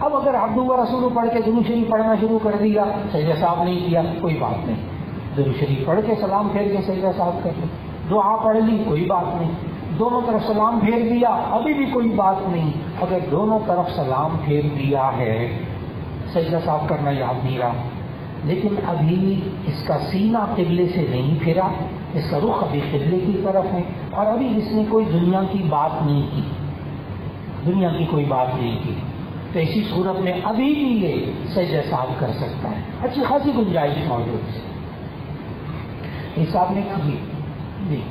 اب اگر آپ دو رسول پڑھ کے درو شریف پڑھنا شروع کر دیا، سجدہ صاف نہیں کیا، کوئی بات نہیں۔ درو شریف پڑھ کے سلام پھیر کے سجدہ صاف کر لیں دعا پڑھ لی، کوئی بات نہیں۔ دونوں طرف سلام پھیر دیا، ابھی بھی کوئی بات نہیں۔ اگر دونوں طرف سلام پھیر دیا ہے سجدہ صاف کرنا یاد نہیں رہا۔ لیکن ابھی اس کا سینہ قبلے سے نہیں پھرا، اس کا رخ ابھی قبلے کی طرف ہے۔ اور ابھی اس نے کوئی دنیا کی بات نہیں کی۔ دنیا کی کوئی بات نہیں کی۔ تو ایسی صورت میں ابھی بھی یہ سجدہ صاف کر سکتا ہے۔ اچھی خاصی گنجائش موجود ہے۔ حساب نے کی جی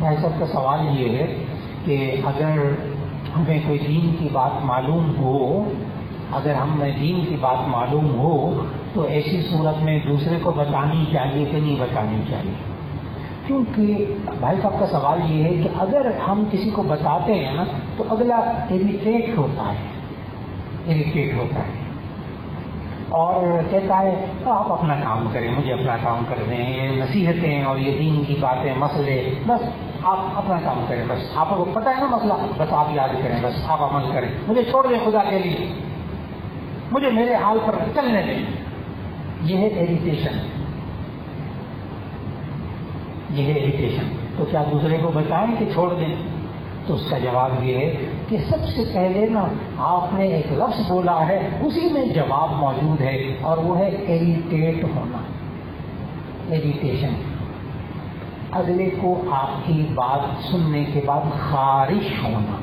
بھائی صاحب یہ ہے کہ اگر ہمیں کوئی دین کی بات معلوم ہو، اگر ہمیں دین کی بات معلوم ہو، تو ایسی صورت میں دوسرے کو بتانی چاہیے کہ نہیں بتانی چاہیے۔ کیونکہ بھائی صاحب کا سوال یہ ہے کہ اگر ہم کسی کو بتاتے ہیں نا، تو اگلا اریٹیٹ ہوتا ہے۔ اریٹیٹ ہوتا ہے۔ اور کہتا ہے، آپ اپنا کام کریں، مجھے اپنا کام کر دیں یہ نصیحتیں اور یہ دین کی باتیں، مسئلے، بس آپ اپنا کام کریں، بس آپ کو پتہ ہے نا مسئلہ؟ بس آپ یاد کریں، بس آپ عمل کریں۔ مجھے چھوڑ دیں خدا کے لیے۔ مجھے میرے حال پر چلنے دیں۔ یہ ہے ایریٹیشن یہ ہے ایریٹیشن تو کیا دوسرے کو بتائیں کہ چھوڑ دیں؟ تو اس کا جواب یہ ہے کہ سب سے پہلے نا آپ نے ایک لفظ بولا ہے، اسی میں جواب موجود ہے اور وہ ہے ایریٹیٹ ہونا۔ ایریٹیشن اگلے کو آپ کی بات سننے کے بعد خارش ہونا۔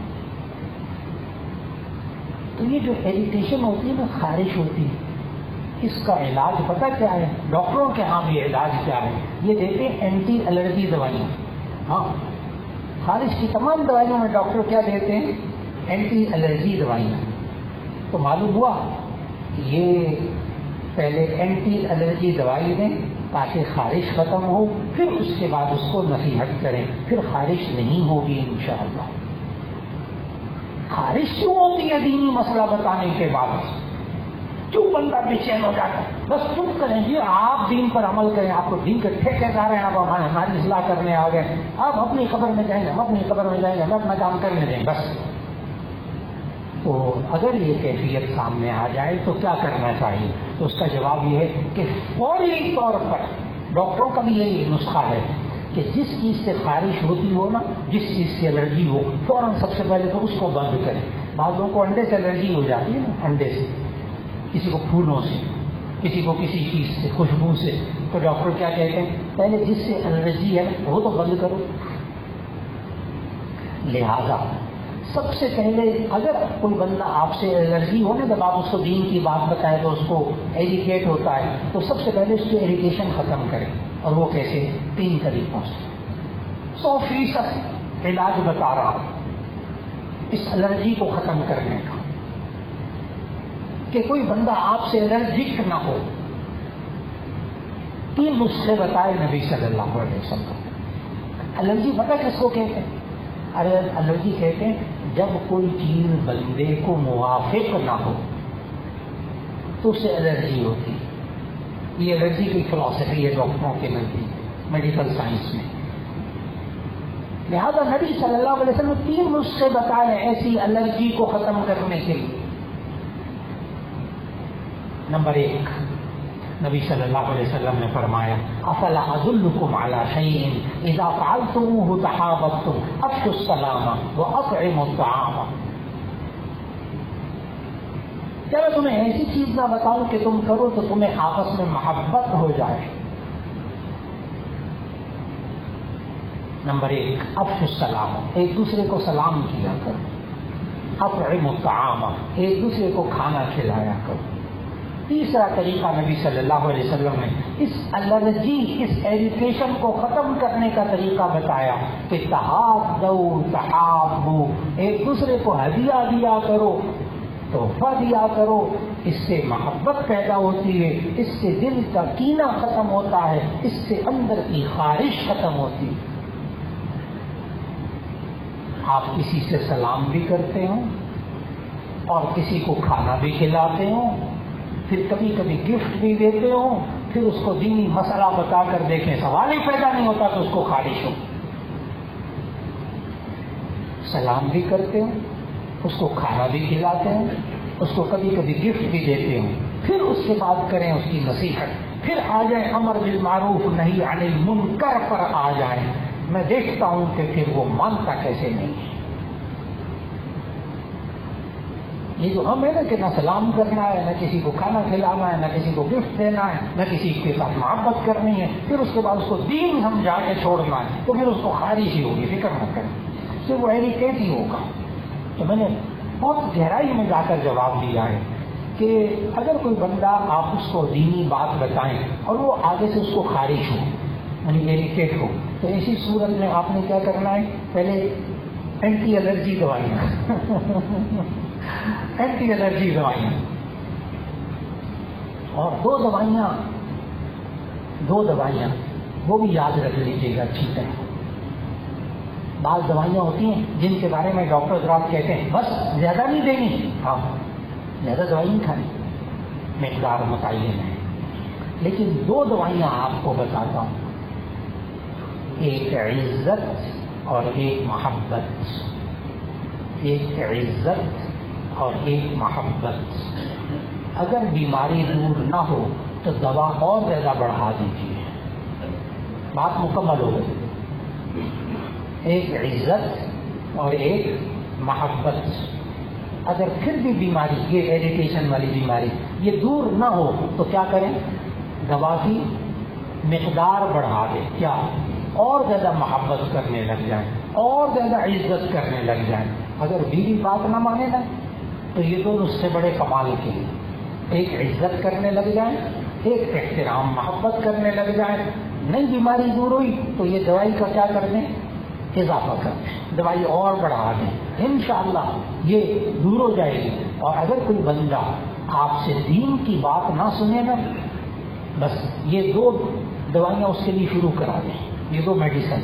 تو یہ جو ایریٹیشن ہوتی ہے نا، خارش ہوتی ہے۔ اس کا علاج پتہ کیا ہے؟ ڈاکٹروں کے ہاں بھی علاج کیا ہے؟ یہ دیتے ہیں اینٹی الرجی دوائیاں۔ ہاں۔ خارش کی تمام دوائیوں میں ڈاکٹر کیا دیتے ہیں؟ اینٹی الرجی دوائیاں۔ تو معلوم ہوا یہ پہلے اینٹی الرجی دوائی دیں۔ تاکہ خارش ختم ہو، پھر اس کے بعد اس کو نصیحت کریں، پھر خارش نہیں ہوگی انشاءاللہ۔ خارش کیوں ہوتی ہے دینی مسئلہ بتانے کے بعد؟ کیوں بندہ بے چین ہو جاتا ہے؟ بس چپ کریں جی آپ دین پر عمل کریں، آپ کو دین کے ٹھیکے دار ہیں آپ ہماری اصلاح کرنے آ گئے۔ آپ اپنی خبر میں جائیں گے، ہم اپنی خبر میں جائیں گے، ہم اپنا کام کرنے دیں، بس۔ تو اگر یہ کیفیت سامنے آ جائے تو کیا کرنا چاہیے؟ تو اس کا جواب یہ ہے کہ فوری طور پر ڈاکٹروں کا بھی یہی نسخہ ہے کہ جس چیز سے خارش ہوتی ہو نا، جس چیز سے الرجی ہو، فوراً سب سے پہلے تو اس کو بند کریں۔ بعض لوگوں کو انڈے سے الرجی ہو جاتی ہے نا، انڈے سے۔ کسی کو پھولوں سے، کسی کو کسی چیز سے، خوشبو سے۔ تو ڈاکٹر کیا کہتے ہیں؟ پہلے جس سے الرجی ہے، وہ تو بند کرو۔ لہذا سب سے پہلے اگر کوئی بندہ آپ سے الرجی ہو نا، جب آپ اس کو دین کی بات بتائے تو اس کو ایجوکیٹ ہوتا ہے، تو سب سے پہلے اس کی ایجوکیشن ختم کرے اور وہ کیسے تین طریقوں سے۔ سو فیصد علاج بتا رہا ہوں اس الرجی کو ختم کرنے کا۔ کہ کوئی بندہ آپ سے الرجک نہ ہو۔ تین نسخے بتائے نبی صلی اللہ علیہ وسلم۔ الرجی پتہ کس کو کہتے ہیں؟ ارے الرجی کہتے ہیں جب کوئی چیز بندے کو موافق نہ ہو، تو اس سے الرجی ہوتی یہ الرجی کی فلاسفی ہے ڈاکٹروں کے نزدیک میڈیکل سائنس میں۔ لہٰذا نبی صلی اللہ علیہ وسلم تین نسخے بتائے ایسی الرجی کو ختم کرنے کے لیے۔ نمبر ایک نبی صلی اللہ علیہ وسلم نے فرمایا، افلا اذلکم علی شیء اذا فعلتموه تحاببتم افشوا السلام واطعموا الطعام. کیا میں تمہیں ایسی چیز نہ بتاؤں کہ تم کرو تو تمہیں آپس میں محبت ہو جائے۔ نمبر ایک افش السلام، ایک دوسرے کو سلام کیا کرو۔ اطعم الطعام، ایک دوسرے کو کھانا کھلایا کرو۔ تیسرا طریقہ نبی صلی اللہ علیہ وسلم نے اس الرجی، اس ایجوکیشن کو ختم کرنے کا طریقہ بتایا کہ تحاب دو تحاب دو ایک دوسرے کو ہدیہ دیا کرو، تحفہ دیا کرو، اس سے محبت پیدا ہوتی ہے، اس سے دل کا کینہ ختم ہوتا ہے، اس سے اندر کی خارش ختم ہوتی ہے۔ آپ کسی سے سلام بھی کرتے ہوں اور کسی کو کھانا بھی کھلاتے ہوں پھر کبھی کبھی گفٹ بھی دیتے ہوں پھر اس کو دینی مسئلہ بتا کر دیکھیں، سوال ہی پیدا نہیں ہوتا تو اس کو خارش ہو۔ سلام بھی کرتے ہوں اس کو کھانا بھی کھلاتے ہیں اس کو کبھی کبھی گفٹ بھی دیتے ہوں پھر اس سے بات کریں اس کی نصیحت۔ پھر آ جائیں امر بالمعروف نہیں عن المنکر پر آ جائیں۔ میں دیکھتا ہوں کہ پھر وہ مانتا کیسے نہیں ہے یہ جو ہم ہے نا کہ نہ سلام کرنا ہے، نہ کسی کو کھانا کھلانا ہے، نہ کسی کو گفٹ دینا ہے، نہ کسی کے ساتھ محبت کرنی ہے۔ پھر اس کے بعد اس کو دین ہم جا کے چھوڑنا ہے۔ تو پھر اس کو خارج ہی ہوگی، فکر نہ کریں پھر وہ ایریٹیٹ ہی ہوگا؟ تو میں نے بہت گہرائی میں جا کر جواب دیا ہے کہ اگر کوئی بندہ آپ اس کو دینی بات بتائیں اور وہ آگے سے اس کو خارج ہو یعنی ایریٹیٹ ہو، تو اسی صورت میں آپ نے کیا کرنا ہے؟ پہلے اینٹی الرجی دوائیاں اینٹی الرجی دوائیاں۔ اور دو دوائیاں دو دوائیاں، وہ بھی یاد رکھ لیجیے گا، ٹھیک ہے۔ بعض دوائیاں ہوتی ہیں جن کے بارے میں ڈاکٹر حضرات کہتے ہیں، بس زیادہ نہیں دینی۔ ہاں زیادہ دوائی نہیں کھانی مقدار متعین ہے۔ لیکن دو دوائیاں آپ کو بتاتا ہوں۔ ایک عزت اور ایک محبت۔ ایک عزت اور ایک محبت۔ اگر بیماری دور نہ ہو تو دوا اور زیادہ بڑھا دیجیے۔ بات مکمل ہو گئی۔ ایک عزت اور ایک محبت۔ اگر پھر بھی بیماری، یہ ایریٹیشن والی بیماری یہ دور نہ ہو تو کیا کریں؟ دوا کی مقدار بڑھا دیں۔ کیا؟ اور زیادہ محبت کرنے لگ جائیں۔ اور زیادہ عزت کرنے لگ جائیں۔ اگر بیوی بات نہ مانے نا تو یہ دونوں اس سے بڑے کمال کے ایک عزت کرنے لگ جائیں، ایک احترام، محبت کرنے لگ جائیں۔ نئی بیماری دور ہوئی تو یہ دوائی کا کیا کر دیں؟ اضافہ کر دیں۔ دوائی اور بڑھا دیں۔ انشاءاللہ یہ دور ہو جائے گی۔ اور اگر کوئی بندہ آپ سے دین کی بات نہ سنے نا بس یہ دو دوائیاں اس کے لیے شروع کرا دیں۔ یہ دو میڈیسن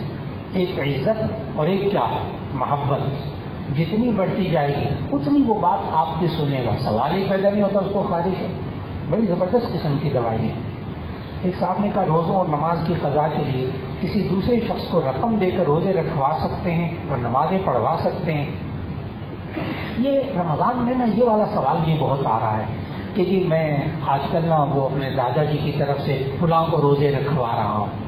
ایک عزت اور ایک کیا؟ محبت۔ جتنی بڑھتی جائے گی، اتنی وہ بات آپ کی سنے گا سوال ہی پیدا نہیں ہوتا، اس کو خارج ہے۔ بڑی زبردست قسم کی دوائی ہے۔ ایک صاحب نے کہا، روزوں اور نماز کی قضا کے لیے کسی دوسرے شخص کو رقم دے کر روزے رکھوا سکتے ہیں اور نمازیں پڑھوا سکتے ہیں۔ یہ رمضان میں نا، یہ والا سوال بھی بہت آ رہا ہے کہ جی میں آج کل نا وہ اپنے دادا جی کی طرف سے فلاں کو روزے رکھوا رہا ہوں۔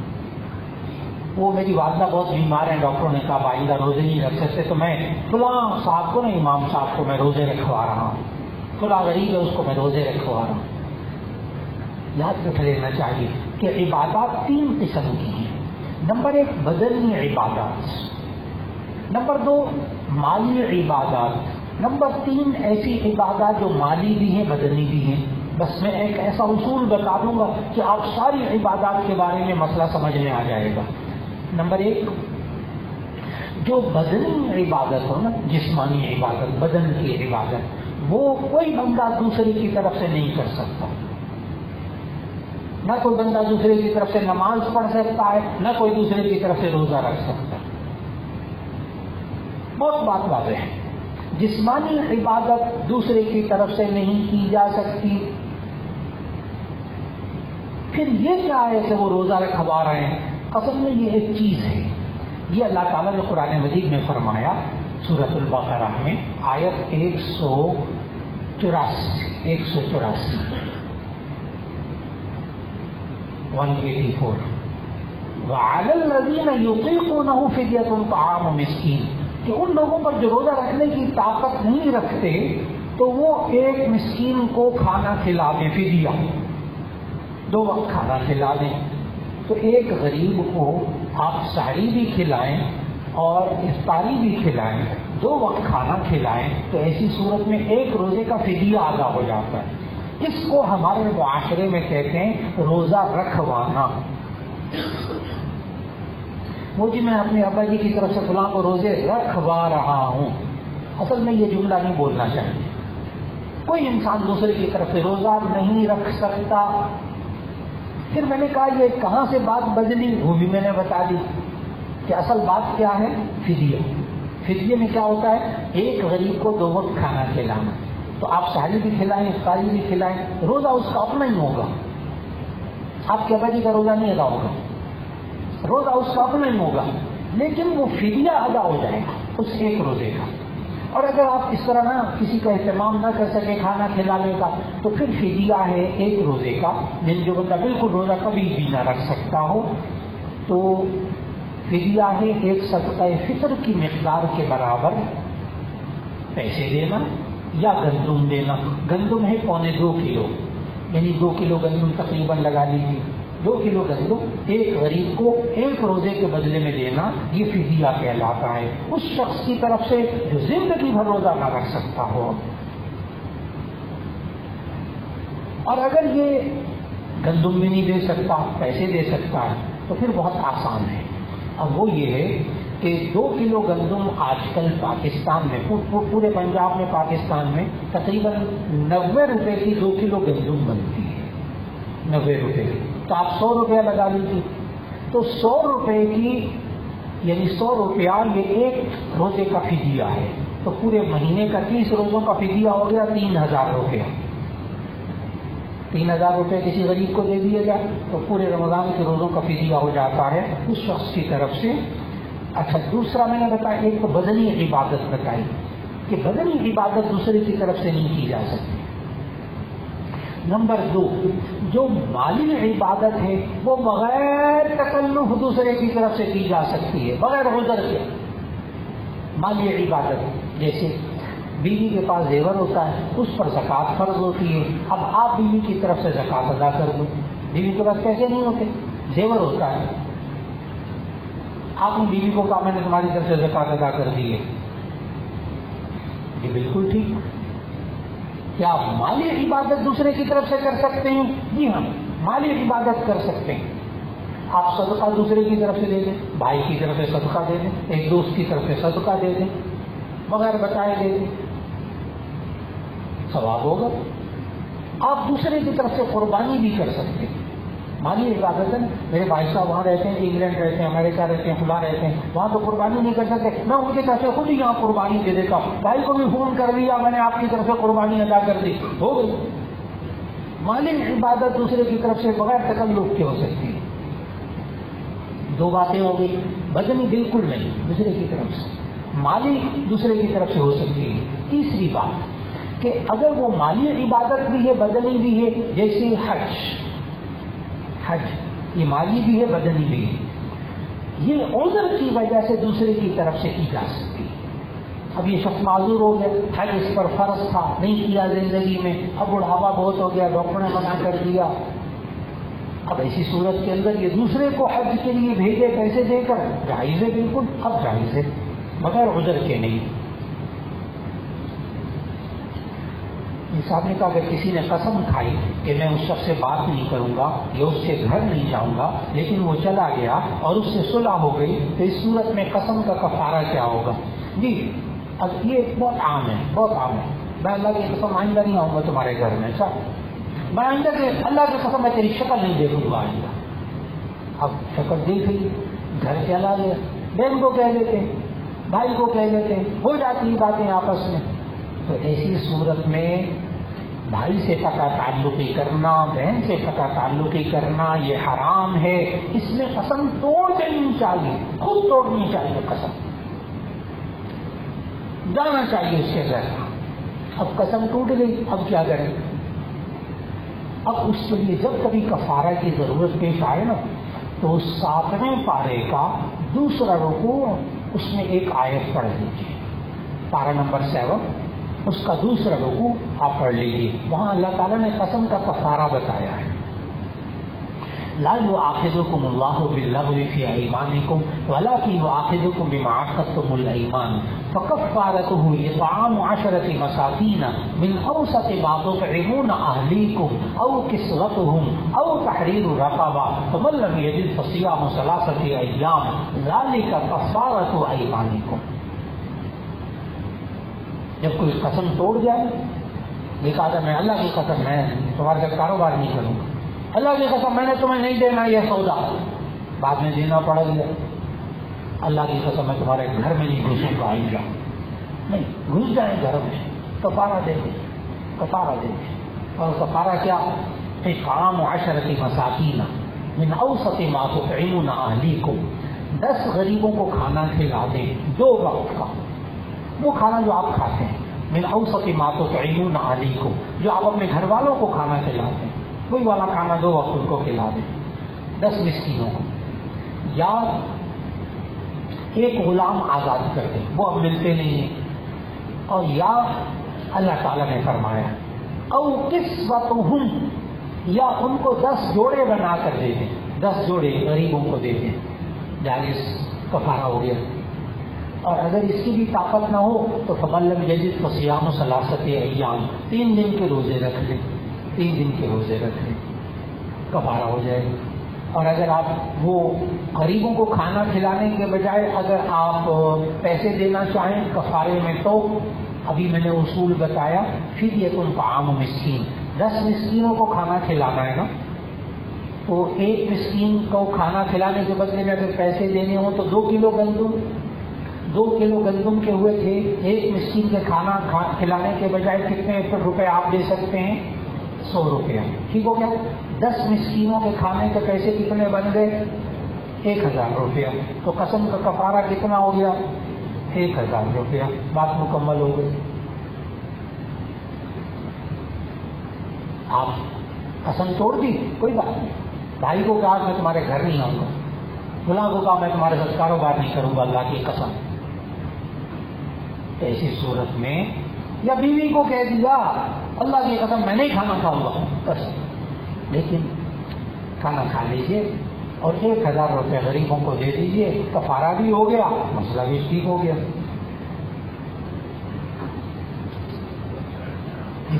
وہ میری والدہ بہت بیمار ہیں، ڈاکٹروں نے کہا آئندہ روزے نہیں رکھ سکتے تو میں فلاں صاحب کو نا امام صاحب کو میں روزے رکھوا رہا ہوں۔ فلاں غریب ہے، اس کو میں روزے رکھوا رہا ہوں۔ یاد رکھ لینا چاہیے کہ عبادات تین قسم کی ہیں۔ نمبر ایک، بدنی عبادات۔ نمبر دو، مالی عبادات۔ نمبر تین، ایسی عبادات جو مالی بھی ہیں، بدنی بھی ہیں۔ بس میں ایک ایسا اصول بتا دوں گا کہ آپ ساری عبادات کے بارے میں مسئلہ سمجھ میں آ جائے گا۔ نمبر ایک، جو بدنی عبادت ہو نا، جسمانی عبادت، بدن کی عبادت، وہ کوئی بندہ دوسرے کی طرف سے نہیں کر سکتا۔ نہ کوئی بندہ دوسرے کی طرف سے نماز پڑھ سکتا ہے، نہ کوئی دوسرے کی طرف سے روزہ رکھ سکتا ہے۔ بہت بات واضح ہے۔ جسمانی عبادت دوسرے کی طرف سے نہیں کی جا سکتی۔ پھر یہ کیا ہے کہ وہ روزہ رکھوا رہے ہیں؟ اصل میں یہ ایک چیز ہے، یہ اللہ تعالیٰ نے قرآن مجید میں فرمایا سورت البقرہ میں آیت ایک سو چوراسی، ایک سو چوراسی۔ ون ایٹی فور طعام مسکین کہ ان لوگوں پر جو روزہ رکھنے کی طاقت نہیں رکھتے، تو وہ ایک مسکین کو کھانا کھلا دیں، فدیہ۔ دو وقت کھانا کھلا دیں۔ تو ایک غریب کو آپ ساری بھی کھلائیں اور افطاری بھی کھلائیں، دو وقت کھانا کھلائیں، تو ایسی صورت میں ایک روزے کا فدیہ ادا ہو جاتا ہے۔ اس کو ہمارے معاشرے میں کہتے ہیں روزہ رکھوانا۔ وہ جی میں اپنے ابا جی کی طرف سے فلاں کو روزے رکھوا رہا ہوں۔ اصل میں یہ جملہ نہیں بولنا چاہیے۔ کوئی انسان دوسرے کی طرف سے روزہ نہیں رکھ سکتا۔ پھر میں نے کہا، یہ کہاں سے بات بدلی؟ وہ بھی میں نے بتا دی کہ اصل بات کیا ہے؟ فدیے فدیے میں کیا ہوتا ہے؟ ایک غریب کو دو وقت کھانا کھلانا. تو آپ ساری بھی کھلائیں افطاری بھی کھلائیں، روزہ اس کا اپنا ہی ہوگا. آپ کے بجے کا روزہ نہیں ادا ہوگا؟ روزہ اس کا اپنا ہی ہوگا. لیکن وہ فدیہ ادا ہو جائے گا، اس ایک روزے کا. اور اگر آپ اس طرح نہ کسی کا اہتمام نہ کر سکیں کھانا کھلانے کا، تو پھر فدیہ ہے ایک روزے کا، جن جو بندہ بالکل روزہ کبھی بھی نہ رکھ سکتا ہو۔ تو فدیہ ہے ایک صدقہ فطر کی مقدار کے برابر پیسے دینا یا گندم دینا۔ گندم ہے پونے دو کلو یعنی دو کلو گندم تقریباً لگا لیجیے دو کلو گندم ایک غریب کو ایک روزے کے بدلے میں دینا، یہ فدیہ کہلاتا ہے۔ اس شخص کی طرف سے جو زندگی بھر روزہ نہ رکھ سکتا ہو۔ اور اگر یہ گندم بھی نہیں دے سکتا، پیسے دے سکتا ہے، تو پھر بہت آسان ہے۔ اب وہ یہ ہے کہ دو کلو گندم آج کل پاکستان میں پورے پنجاب میں، پاکستان میں تقریباً نوے روپے کی دو کلو گندم بنتی ہے۔ نوے روپے کی۔ تو آپ سو روپیہ لگا لیجیے تو سو روپے کی یعنی سو روپیہ یہ ایک روزے کا فدیہ ہے۔ تو پورے مہینے کا تیس روزوں کا فدیہ ہو گیا، تین ہزار روپیہ تین ہزار روپے کسی غریب کو دے دیا جائے تو پورے رمضان کے روزوں کا فدیہ ہو جاتا ہے۔ اس شخص کی طرف سے۔ اچھا دوسرا میں نے بتایا، ایک تو بدنی عبادت بتائی کہ بدنی عبادت دوسرے کی طرف سے نہیں کی جا سکتی۔ نمبر دو جو مالی عبادت ہے، وہ بغیر تکلف دوسرے کی طرف سے کی جا سکتی ہے، بغیر عذر کے۔ مالی عبادت، جیسے بیوی کے پاس زیور ہوتا ہے، اس پر زکوٰۃ فرض ہوتی ہے۔ اب آپ بیوی کی طرف سے زکوٰۃ ادا کر دو بیوی کے پاس پیسے نہیں ہوتے، زیور ہوتا ہے۔ آپ نے بیوی کو کہا، میں نے تمہاری طرف سے زکات ادا کر دی ہے۔ یہ بالکل ٹھیک۔ کیا آپ مالی عبادت دوسرے کی طرف سے کر سکتے ہیں؟ جی ہاں مالی عبادت کر سکتے ہیں۔ آپ صدقہ دوسرے کی طرف سے دے دیں، بھائی کی طرف سے صدقہ دے دیں، ایک دوست کی طرف سے صدقہ دے دیں، بغیر بتائے دے دیں۔ ثواب ہوگا۔ آپ دوسرے کی طرف سے قربانی بھی کر سکتے ہیں۔ مالی عبادت ہے۔ میرے بھائی صاحب وہاں رہتے ہیں انگلینڈ رہتے ہیں، امریکہ رہتے ہیں، خدا رہتے ہیں۔ وہاں تو قربانی نہیں کر سکتے۔ میں ان کے طرف سے خود ہی یہاں قربانی دے دیتا ہوں۔ بھائی کو بھی فون کر دیا میں نے آپ کی طرف سے قربانی ادا کر دی۔ ہو گئی۔ مالی عبادت دوسرے کی طرف سے بغیر تکلف کی ہو سکتی ہے۔ دو باتیں ہو گئی بدنی بالکل نہیں، دوسرے کی طرف سے۔ مالی دوسرے کی طرف سے ہو سکتی ہے۔ تیسری بات کہ اگر وہ مالی عبادت بھی ہے، بدنی بھی ہے، جیسے حج۔ حج، یہ مالی بھی ہے، بدنی بھی ہے۔ یہ عذر کی وجہ سے دوسرے کی طرف سے کی جا سکتی۔ اب یہ شخص معذور ہو گیا، حج اس پر فرض تھا، نہیں کیا زندگی میں۔ اب بڑھاوا بہت ہو گیا، ڈاکٹر نے منع کر دیا۔ اب ایسی صورت کے اندر یہ دوسرے کو حج کے لیے بھیجے پیسے دے کر، جائز ہے بالکل، اب جائز ہے بغیر عذر کے نہیں۔ صاحب نے کہا، اگر کسی نے قسم کھائی کہ میں اس شخص سے بات نہیں کروں گا یا اس سے گھر نہیں جاؤں گا، لیکن وہ چلا گیا اور اس سے صلح ہو گئی، تو اس صورت میں قسم کا کفارہ کیا ہوگا؟ جی اب یہ بہت عام ہے، بہت عام ہے۔ میں اللہ کی قسم آئندہ نہیں آؤں گا تمہارے گھر میں سر میں آئندہ کے اللہ کی قسم میں تیری شکل نہیں دیکھوں گا آئندہ۔ اب شکل دیکھ لی، گھر چلا گیا بہن کو کہہ دیتے، بھائی کو کہہ دیتے، ہو جاتی باتیں آپس میں۔ تو ایسی صورت میں بھائی سے پکا تعلقی کرنا، بہن سے پکا تعلقی کرنا، یہ حرام ہے۔ اس میں قسم توڑ دینی چاہیے، خود توڑنی چاہیے قسم۔ جانا چاہیے اس کے گھر۔ اب قسم ٹوٹ گئی، اب کیا کریں؟ اب اس کے لیے جب کبھی کفارہ کی ضرورت پیش آئے نا، تو اس ساتویں پارے کا دوسرا رکو اس میں ایک آیت پڑھ لیجیے پارا نمبر سیون۔ اس کا دوسرا رکو آپ پڑھ لیجیے وہاں اللہ تعالیٰ نے قسم کا کفارہ بتایا ہے۔ لال و آخذ کم اللہ بلّہ لا يؤاخذكم الله باللغو في ايمانكم ولكن يؤاخذكم بما عقدتم الايمان فكفارته اطعام عشرة مساكين من اوسط ما تطعمون اهليكم او كسوتهم او تحرير رقبه فمن لم يجد فصيام ثلاثة ايام ذلك كفارة ايمانكم جب کوئی قسم توڑ جائے، یہ کہا تھا میں اللہ کی قسم میں تمہارے ساتھ کاروبار نہیں کروں گا۔ اللہ کی قسم میں نے تمہیں نہیں دینا، یہ سودا۔ بعد میں دینا پڑ گیا۔ اللہ کی قسم میں تمہارے گھر میں نہیں گھسوں گا، آئیں گا نہیں، گھس جائیں گھر میں۔ کپارا دے دے۔ کپارا دے دے۔ اور کپارا کیا؟ کام معاشرتی مساکین من اوسط ما تطعمون اهلیکم دس غریبوں کو کھانا کھلا دیں دو وقت کا۔ وہ کھانا جو آپ کھاتے ہیں۔ من اوسط ما تطعمون اهلیکم جو آپ اپنے گھر والوں کو کھانا کھلاتے ہیں۔ وہی والا کھانا دو وقت ان کو کھلا دیں۔ دس مسکینوں کو۔ یا ایک غلام آزاد کر دیں۔ وہ اب ملتے نہیں ہیں۔ اور یا اللہ تعالیٰ نے فرمایا، او کس وقت ہوں یا ان کو دس جوڑے بنا کر دے دیں۔ دس جوڑے غریبوں کو دے دیں۔ جالس کفارہ ہو گیا۔ اور اگر اس کی بھی طاقت نہ ہو تو فملم جدید فسیام و سلاست ایام، تین دن کے روزے رکھ لیں، تین دن کے روزے رکھ لیں، کفارہ ہو جائے گا اور اگر آپ وہ غریبوں کو کھانا کھلانے کے بجائے اگر آپ پیسے دینا چاہیں کفارے میں تو، ابھی میں نے اصول بتایا پھر یہ ان کا عام مسکین۔ دس مسکینوں کو کھانا کھلانا ہے نا؟ تو ایک مسکین کو کھانا کھلانے کے بدلے میں اگر پیسے دینے ہوں تو دو کلو گندم دو کلو گندم کے ہوئے تھے، ایک مسکین کے کھانا کھلانے کے بجائے کتنے روپے آپ دے سکتے ہیں؟ سو روپیہ۔ ٹھیک ہو گیا۔ دس مسکینوں کے کھانے کے پیسے کتنے بن گئے؟ ایک ہزار روپیہ۔ تو قسم کا کفارہ کتنا ہو گیا؟ ایک ہزار روپیہ۔ بات مکمل ہو گئی۔ آپ قسم توڑ دی؟ کوئی بات نہیں۔ بھائی کو کہا، میں تمہارے گھر نہیں آؤں گا۔ فلاں کو کہا، میں تمہارے ساتھ کاروبار نہیں کروں گا۔ اللہ کی قسم۔ ایسی صورت میں یا بیوی کو کہہ دیا، اللہ کی قسم میں نہیں کھانا کھاؤں گا، بس۔ لیکن کھانا کھا لیجیے اور ایک ہزار روپے غریبوں کو دے دیجیے کفارہ بھی ہو گیا، مسئلہ بھی ٹھیک ہو گیا۔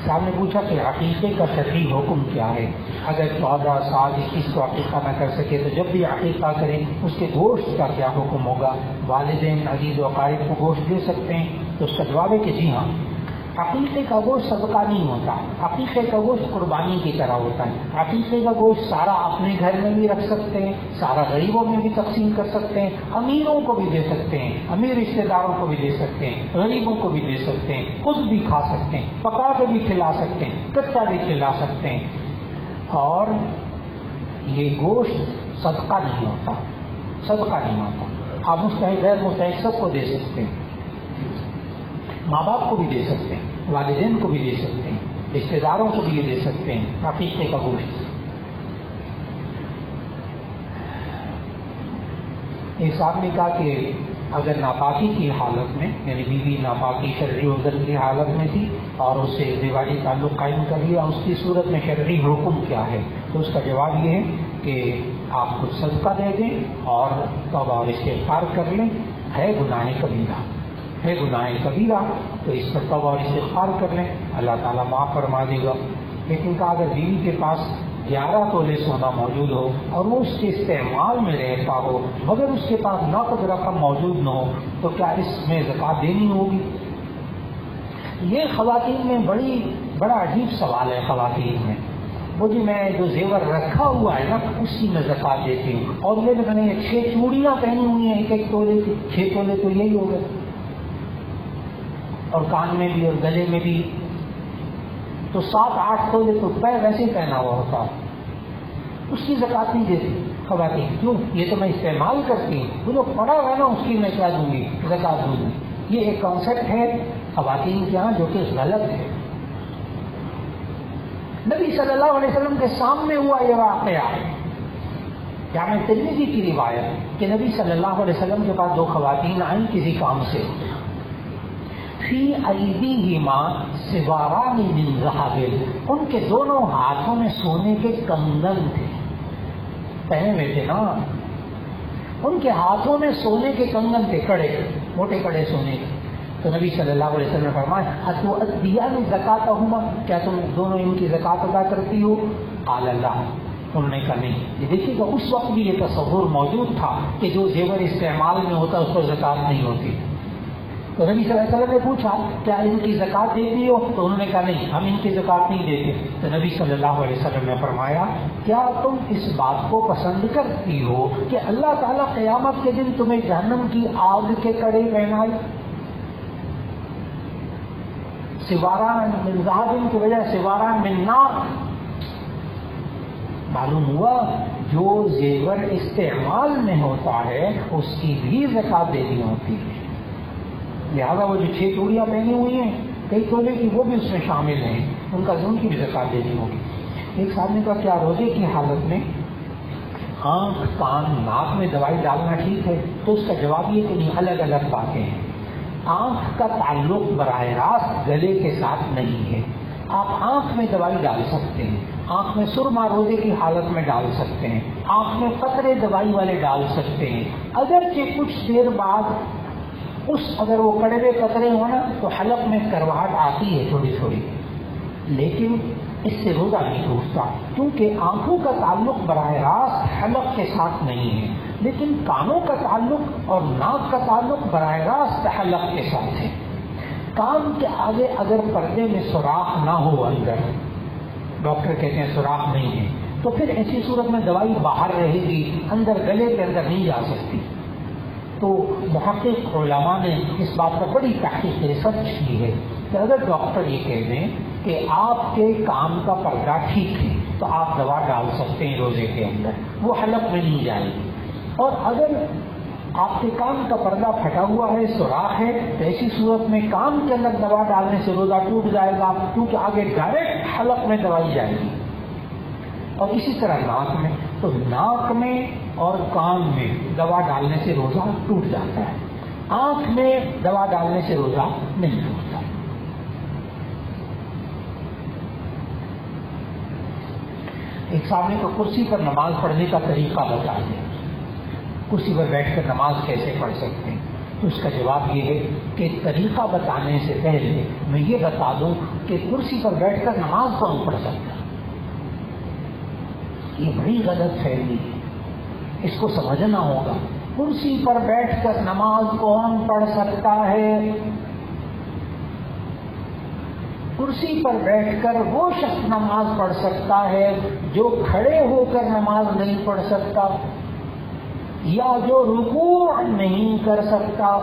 صاحب نے پوچھا کہ عقیقے کا صحیح حکم کیا ہے؟ اگر چودہ سال اکیس کو عقیقہ نہ کر سکے تو جب بھی عقیقہ کریں، اس کے گوشت کا کیا حکم ہوگا؟ والدین عزیز و قائد کو گوشت دے سکتے ہیں۔ تو اس ہے کہ جی ہاں عقیقے کا گوشت صدقہ نہیں ہوتا عقیقے کا گوشت قربانی کی طرح ہوتا ہے۔ عقیقے کا گوشت سارا اپنے گھر میں بھی رکھ سکتے ہیں، سارا غریبوں میں بھی تقسیم کر سکتے ہیں، امیروں کو بھی دے سکتے ہیں، امیر رشتے داروں کو بھی دے سکتے ہیں، غریبوں کو بھی دے سکتے ہیں، خود بھی کھا سکتے ہیں، پکا کے بھی کھلا سکتے ہیں، کچا بھی کھلا سکتے ہیں۔ اور یہ گوشت صدقہ نہیں ہوتا، صدقہ نہیں ہوتا۔ آپ مستحق، غیر مستحق سب کو دے سکتے ہیں۔ ماں باپ کو بھی دے سکتے ہیں، والدین کو بھی دے سکتے ہیں رشتے داروں کو بھی دے سکتے ہیں عقیقے کا گوشت ایک صاحب نے کہا کہ اگر ناپاکی کی حالت میں یعنی بیوی ناپاکی شرعی عذر کی حالت میں تھی اور اس سے دیوالی تعلق قائم کر لیا، اس کی صورت میں شرعی حکم کیا ہے؟ تو اس کا جواب یہ ہے کہ آپ خود صدقہ دے دیں اور توبہ اور استغفار کر لیں، ہے گناہ کبیرہ۔ ہے گناہ کبیرہ، تو اس پر توبہ اور استغفار کر لیں۔ اللہ تعالیٰ معاف فرما دے گا۔ لیکن کہا اگر بیوی کے پاس گیارہ تولے سونا موجود ہو اور وہ اس کے استعمال میں رہتا ہو، مگر اس کے پاس نقد رقم موجود نہ ہو، تو کیا اس میں زکات دینی ہوگی؟ یہ خواتین میں بڑی، بڑا عجیب سوال ہے خواتین میں۔ وہ جی میں جو زیور رکھا ہوا ہے نا، اسی میں زکات دیتی ہوں۔ اور میں نے چھ چوڑیاں پہنی ہوئی ہیں ایک ایک تولے کی۔ چھ تولے تو یہی ہو گئے۔ اور کان میں بھی اور گلے میں بھی۔ تو سات آٹھ تولے تو پیر ویسے ہی پہنا ہوا ہوتا۔ اس کی زکات نہیں دیتی خواتین، کیوں؟ یہ تو میں استعمال کرتی ہوں۔ وہ جو پڑا ہوا نا، اس کی میں کیا دوں گی؟ زکات دوں گی۔ یہ ایک کانسیپٹ ہے۔ خواتین کے یہاں جو کہ غلط ہے۔ نبی صلی اللہ علیہ وسلم کے سامنے ہوا یہ واقعہ۔ یعنی کیا میں ترمیزی کی روایت کہ نبی صلی اللہ علیہ وسلم کے پاس دو خواتین آئیں کسی کام سے۔ فی عیدی ہی ماں سوارانی ان کے دونوں ہاتھوں میں سونے کے کنگن تھے۔ پہنے ہوئے تھے نا۔ ان کے ہاتھوں میں سونے کے کنگن تھے، کڑے، موٹے کڑے سونے کے۔ تو نبی صلی اللہ علیہ وسلم نے فرمایا تو دیا میں زکات ہوں کیا تم دونوں ان کی زکات ادا کرتی ہو؟ آل اللہ۔ انہوں نے کہا، نہیں، یہ دیکھیے گا اس وقت بھی یہ تصور موجود تھا کہ جو زیور استعمال میں ہوتا اس پر زکات نہیں ہوتی۔ تو نبی صلی اللہ علیہ وسلم نے پوچھا کیا ان کی زکات دیتی ہو؟ تو انہوں نے کہا نہیں، ہم ان کی زکات نہیں دیتے۔ تو نبی صلی اللہ علیہ وسلم نے فرمایا، کیا تم اس بات کو پسند کرتی ہو کہ اللہ تعالیٰ قیامت کے دن تمہیں جہنم کی آگ کے کڑے پہنائے؟ سواران من کی وجہ سواران من نار۔ معلوم ہوا، جو زیور استعمال میں ہوتا ہے، اس کی بھی زکات دینی ہوتی ہے۔ لہٰذا وہ جو چھ چوڑیاں پہنی ہوئی ہیں، کئی تولے کی وہ بھی اس میں شامل ہیں۔ ان کا ان کی بھی زکات دینی ہوگی۔ ایک ساتھ نے کہا کیا روزے کی حالت میں؟ ہاں، آنکھ کان ناک میں دوائی ڈالنا ٹھیک ہے، تو اس کا جواب یہ کہ نہیں الگ الگ باتیں ہیں۔ آنکھ کا تعلق براہ راست گلے کے ساتھ نہیں ہے۔ آپ آنکھ میں دوائی ڈال سکتے ہیں۔ آنکھ میں سرما روزے کی حالت میں ڈال سکتے ہیں۔ آنکھ میں قطرے دوائی والے ڈال سکتے ہیں۔ اگرچہ کچھ دیر بعد اس اگر وہ کڑے ہوئے قطرے ہو نا تو حلق میں کرواہٹ آتی ہے تھوڑی تھوڑی۔ لیکن اس سے روزہ نہیں ٹوٹتا، کیونکہ آنکھوں کا تعلق براہ راست حلق کے ساتھ نہیں ہے، لیکن کانوں کا تعلق اور ناک کا تعلق براہ راست حلق کے ساتھ ہے۔ کان کے آگے اگر پردے میں سوراخ نہ ہو اندر، ڈاکٹر کہتے ہیں سوراخ نہیں ہے، تو پھر ایسی صورت میں دوائی باہر رہے گی، اندر گلے کے اندر نہیں جا سکتی۔ تو محقق علماء نے اس بات پر بڑی تحقیق ریسرچ کی ہے کہ اگر ڈاکٹر یہ کہہ دیں کہ آپ کے کام کا پردہ ٹھیک ہے، تو آپ دوا ڈال سکتے ہیں روزے کے اندر، وہ حلق میں نہیں جائے گی۔ اور اگر آپ کے کام کا پردہ پھٹا ہوا ہے، سوراخ ہے تو ایسی صورت میں کام کے اندر دوا ڈالنے سے روزہ ٹوٹ جائے گا، کیونکہ آگے ڈائریکٹ حلق میں دوائی جائے گی۔ اور اسی طرح ناک میں، تو ناک میں اور کان میں دوا ڈالنے سے روزہ ٹوٹ جاتا ہے۔ آنکھ میں دوا ڈالنے سے روزہ نہیں ٹوٹتا۔ ایک سامنے کو کرسی پر نماز پڑھنے کا طریقہ بتا دیں کرسی پر بیٹھ کر نماز کیسے پڑھ سکتے ہیں؟ تو اس کا جواب یہ ہے کہ طریقہ بتانے سے پہلے میں یہ بتا دوں کہ کرسی پر بیٹھ کر نماز کون پڑھ سکتا یہ بڑی غلط فہمی ہے۔ اس کو سمجھنا ہوگا۔ کرسی پر بیٹھ کر نماز کون پڑھ سکتا ہے؟ کرسی پر بیٹھ کر وہ شخص نماز پڑھ سکتا ہے جو کھڑے ہو کر نماز نہیں پڑھ سکتا یا جو رکوع نہیں کر سکتا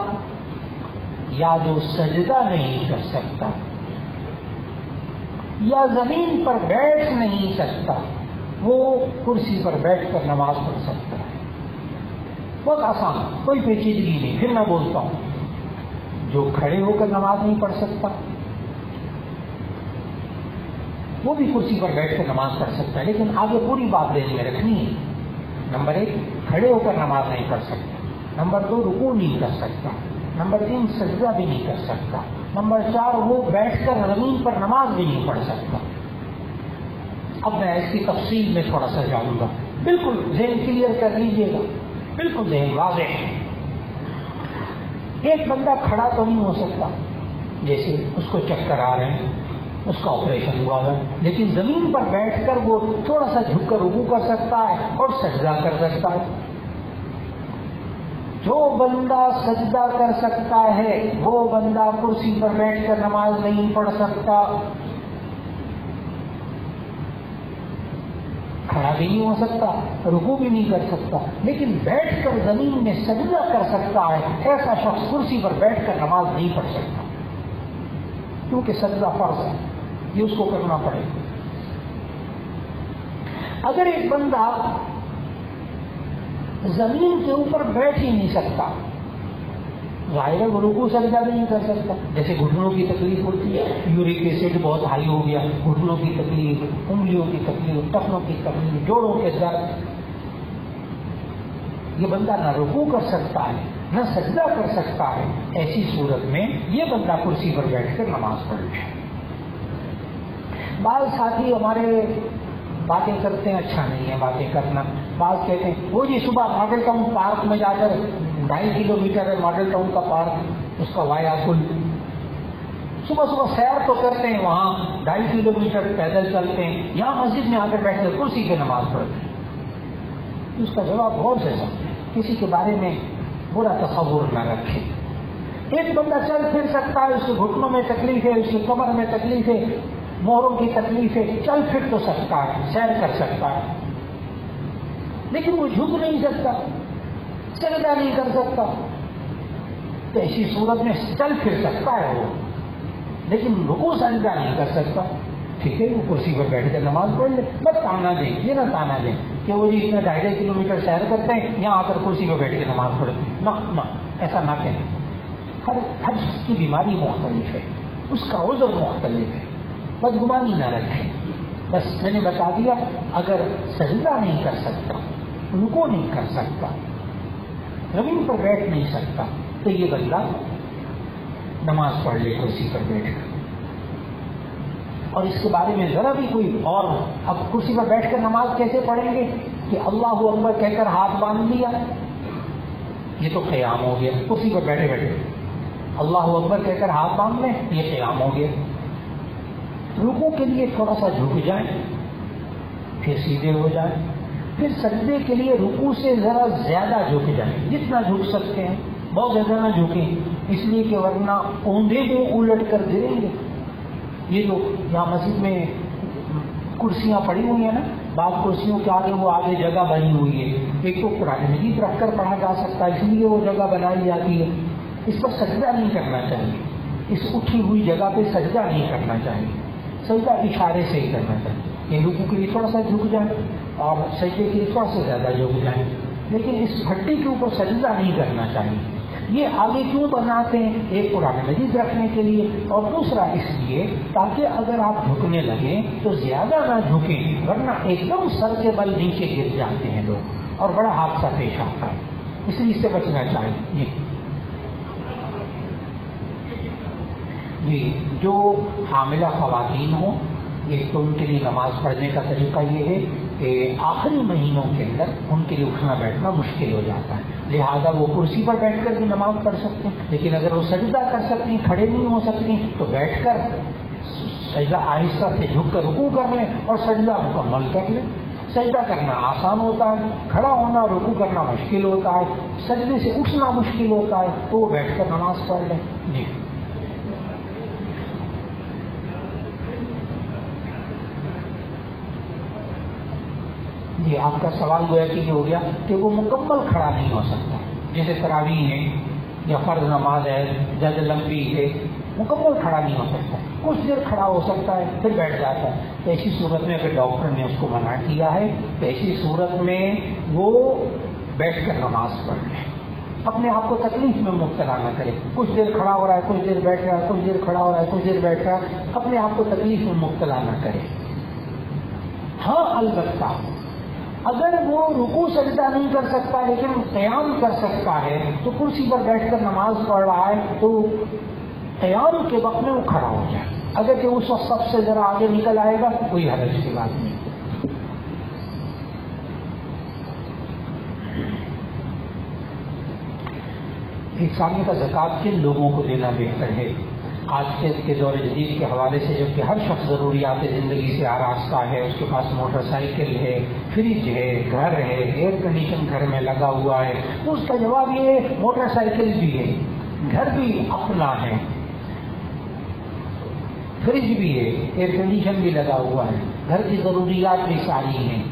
یا جو سجدہ نہیں کر سکتا یا زمین پر بیٹھ نہیں سکتا۔ وہ کرسی پر بیٹھ کر نماز پڑھ سکتا ہے۔ بہت آسان، کوئی پیچیدگی نہیں، پھر میں بولتا ہوں۔ جو کھڑے ہو کر نماز نہیں پڑھ سکتا، وہ بھی کرسی پر بیٹھ کر نماز پڑھ سکتا ہے، لیکن آگے پوری بات دہلی میں رکھنی ہے۔ نمبر ایک، کھڑے ہو کر نماز نہیں پڑھ سکتا۔ نمبر دو رکو نہیں کر سکتا۔ نمبر تین، سجدہ بھی نہیں کر سکتا۔ نمبر چار، وہ بیٹھ کر زمین پر نماز بھی نہیں پڑھ سکتا۔ اب میں اس کی تفصیل میں تھوڑا سا جانوں گا۔ بالکل ذہن کلیئر کر لیجیے گا۔ بالکل ذہن واضح ہے۔ ایک بندہ کھڑا تو نہیں ہو سکتا۔ جیسے اس کو چکر آ رہے ہیں، اس کا آپریشن ہوا ہے۔ لیکن زمین پر بیٹھ کر وہ تھوڑا سا جھک کر رکو کر سکتا ہے اور سجدہ کر سکتا ہے۔ جو بندہ سجدہ کر سکتا ہے، وہ بندہ کرسی پر بیٹھ کر نماز نہیں پڑھ سکتا۔ کھڑا بھی نہیں ہو سکتا، رکو بھی نہیں کر سکتا، لیکن بیٹھ کر زمین میں سجدہ کر سکتا ہے، ایسا شخص کرسی پر بیٹھ کر نماز نہیں پڑھ سکتا۔ کیونکہ سجدہ فرض ہے، یہ اس کو کرنا پڑے گا۔ اگر ایک بندہ زمین کے اوپر بیٹھ ہی نہیں سکتا ظاہر ہے رکو سجدہ نہیں کر سکتا۔ جیسے گھٹنوں کی تکلیف ہوتی ہے یورک ایسڈ بہت ہائی ہو گیا، گھٹنوں کی تکلیف، انگلیوں کی تکلیف، ٹخنوں کی تکلیف، جوڑوں کے درد۔ یہ بندہ نہ رکو کر سکتا ہے، نہ سجدہ کر سکتا ہے۔ ایسی صورت میں یہ بندہ کرسی پر بیٹھ کر نماز پڑھ لے بعض ساتھی ہمارے باتیں کرتے ہیں اچھا نہیں ہے باتیں کرنا۔ بعض کہتے ہیں، وہ جی صبح ماڈل ٹاؤن پارک میں جا کر ڈھائی کلو میٹر ہے ماڈل ٹاؤن کا پارک اس کا وایا کل۔ صبح صبح سیر تو کرتے ہیں وہاں، ڈھائی کلو میٹر پیدل چلتے ہیں۔ یہاں مسجد میں آ کر بیٹھ کر کرسی پہ نماز پڑھتے ہیں۔ اس کا جواب غور سے سکتے کسی کے بارے میں برا تصور نہ رکھے ایک بندہ چل پھر سکتا ہے، اس کے گھٹنوں میں تکلیف ہے، اس کی کمر میں تکلیف ہے موروں کی تکلیف ہے۔ چل پھر تو سکتا ہے، سیر کر سکتا ہے۔ لیکن وہ جھک نہیں سکتا۔ سجدہ نہیں کر سکتا تو ایسی صورت میں چل پھر سکتا ہے وہ۔ لیکن رکو سجدہ نہیں کر سکتا۔ ٹھیک ہے وہ کرسی پر بیٹھ کر نماز پڑھ لے۔ بس تانا دیں یہ نہ تانا دیں کہ وہ جی اتنا ڈھائی ڈھائی کلو میٹر سیر کرتے ہیں، یہاں آ کر کرسی پہ بیٹھ کے نماز پڑھتے نہ نہ، ایسا نہ کہیں ہر ہر کی بیماری مختلف ہے۔ اس کا عذر مختلف ہے۔ بس گمانی نہ رکھیں۔ بس میں نے بتا دیا، اگر سجدہ نہیں کر سکتا ان کو نہیں کر سکتا زمین پر بیٹھ نہیں سکتا، تو یہ بندہ نماز پڑھ لے، کرسی پر بیٹھ کر۔ اور اس کے بارے میں ذرا بھی کوئی اور اب کرسی پر بیٹھ کر نماز کیسے پڑھیں گے؟ کہ اللہ اکبر کہہ کر ہاتھ باندھ دیا یہ تو قیام ہو گیا، کرسی پر بیٹھے بیٹھے۔ اللہ اکبر کہہ کر ہاتھ باندھ لیں، یہ قیام ہو گیا۔ رکو کے لیے تھوڑا سا جھک جائیں، پھر سیدھے ہو جائیں۔ پھر سجدے کے لیے رکو سے ذرا زیادہ جھک جائیں۔ جتنا جھک سکتے ہیں، بہت زیادہ نہ جھکیں۔ اس لیے کہ ورنہ اوندے میں الٹ کر گریں گے۔ یہ جو یہاں مسجد میں کرسیاں پڑی ہوئی ہیں نا، بعض کرسیوں کے آگے وہ آگے جگہ بنی ہوئی ہے۔ ایک تو قرآن مجید رکھ کر پڑھا جا سکتا ہے، اس لیے وہ جگہ بنائی جاتی ہے۔ اس پر سجدہ نہیں کرنا چاہیے۔ اس اٹھی ہوئی جگہ پہ سجدہ نہیں کرنا چاہیے۔ سجدہ اشارے سے ہی کرنا چاہیے۔ یہ لوگوں کے لیے تھوڑا سا جھک جائیں اور سجدے کے تھوڑا زیادہ جھک جائیں لیکن اس بھٹی کے اوپر سجدہ نہیں کرنا چاہیے۔ یہ آگے کیوں بناتے ہیں؟ ایک پرانے مجید رکھنے کے لیے۔ اور دوسرا اس لیے، تاکہ اگر آپ جھکنے لگیں تو زیادہ نہ جھکیں، ورنہ ایک دم سر کے بل نیچے گر جاتے ہیں لوگ۔ اور بڑا حادثہ پیش آتا ہے۔ اس لیے اس سے بچنا چاہیے۔ جی جو حاملہ خواتین ہوں ایک تو ان کے لیے نماز پڑھنے کا طریقہ یہ ہے کہ آخری مہینوں کے اندر ان کے لیے اٹھنا بیٹھنا مشکل ہو جاتا ہے۔ لہذا وہ کرسی پر بیٹھ کر بھی نماز پڑھ سکتے ہیں، لیکن اگر وہ سجدہ کر سکتی ہیں، کھڑے نہیں ہو سکتی تو بیٹھ کر سجدہ آہستہ سے جھک کر رکو کر لیں اور سجدہ مکمل کر لیں۔ سجدہ کرنا آسان ہوتا ہے، کھڑا ہونا رکو کرنا مشکل ہوتا ہے، سجدے سے اٹھنا مشکل ہوتا ہے، تو وہ بیٹھ کر نماز پڑھ لیں۔ جی۔ جی آپ کا سوال گویا کہ یہ ہو گیا کہ وہ مکمل کھڑا نہیں ہو سکتا۔ جیسے تراوی ہے یا فرض نماز ہے جد لمبی ہے، مکمل کھڑا نہیں ہو سکتا۔ کچھ دیر کھڑا ہو سکتا ہے، پھر بیٹھ جاتا ہے۔ تو ایسی صورت میں اگر ڈاکٹر نے اس کو منع کیا ہے، تو ایسی صورت میں وہ بیٹھ کر نماز پڑھ لے۔ اپنے آپ کو تکلیف میں مبتلا نہ کرے۔ کچھ دیر کھڑا ہو رہا ہے، کچھ دیر بیٹھ رہا ہے، کچھ دیر کھڑا ہو رہا ہے، کچھ دیر بیٹھ رہا ہے۔ اپنے آپ کو تکلیف میں مبتلا نہ کرے۔ ہاں البتہ اگر وہ رکو سجدہ نہیں کر سکتا لیکن قیام کر سکتا ہے، تو کرسی پر بیٹھ کر نماز پڑھ رہا ہے، تو قیام کے وقت میں وہ کھڑا ہو جائے۔ اگر کہ اس وقت سب سے ذرا آگے نکل آئے گا، کوئی حرج کی بات نہیں۔ ایک سامنے کا زکات کن لوگوں کو دینا بہتر ہے؟ آج کے کے دور جدید کے حوالے سے جبکہ ہر شخص ضروریات زندگی سے آراستہ ہے، اس کے پاس موٹر سائیکل ہے، فریج ہے، گھر ہے ایئر کنڈیشن گھر میں لگا ہوا ہے۔ تو اس کا جواب یہ ہے، موٹر سائیکل بھی ہے، گھر بھی اپنا ہے۔ فریج بھی ہے ایئر کنڈیشن بھی لگا ہوا ہے۔ گھر کی ضروریات بھی ساری ہیں۔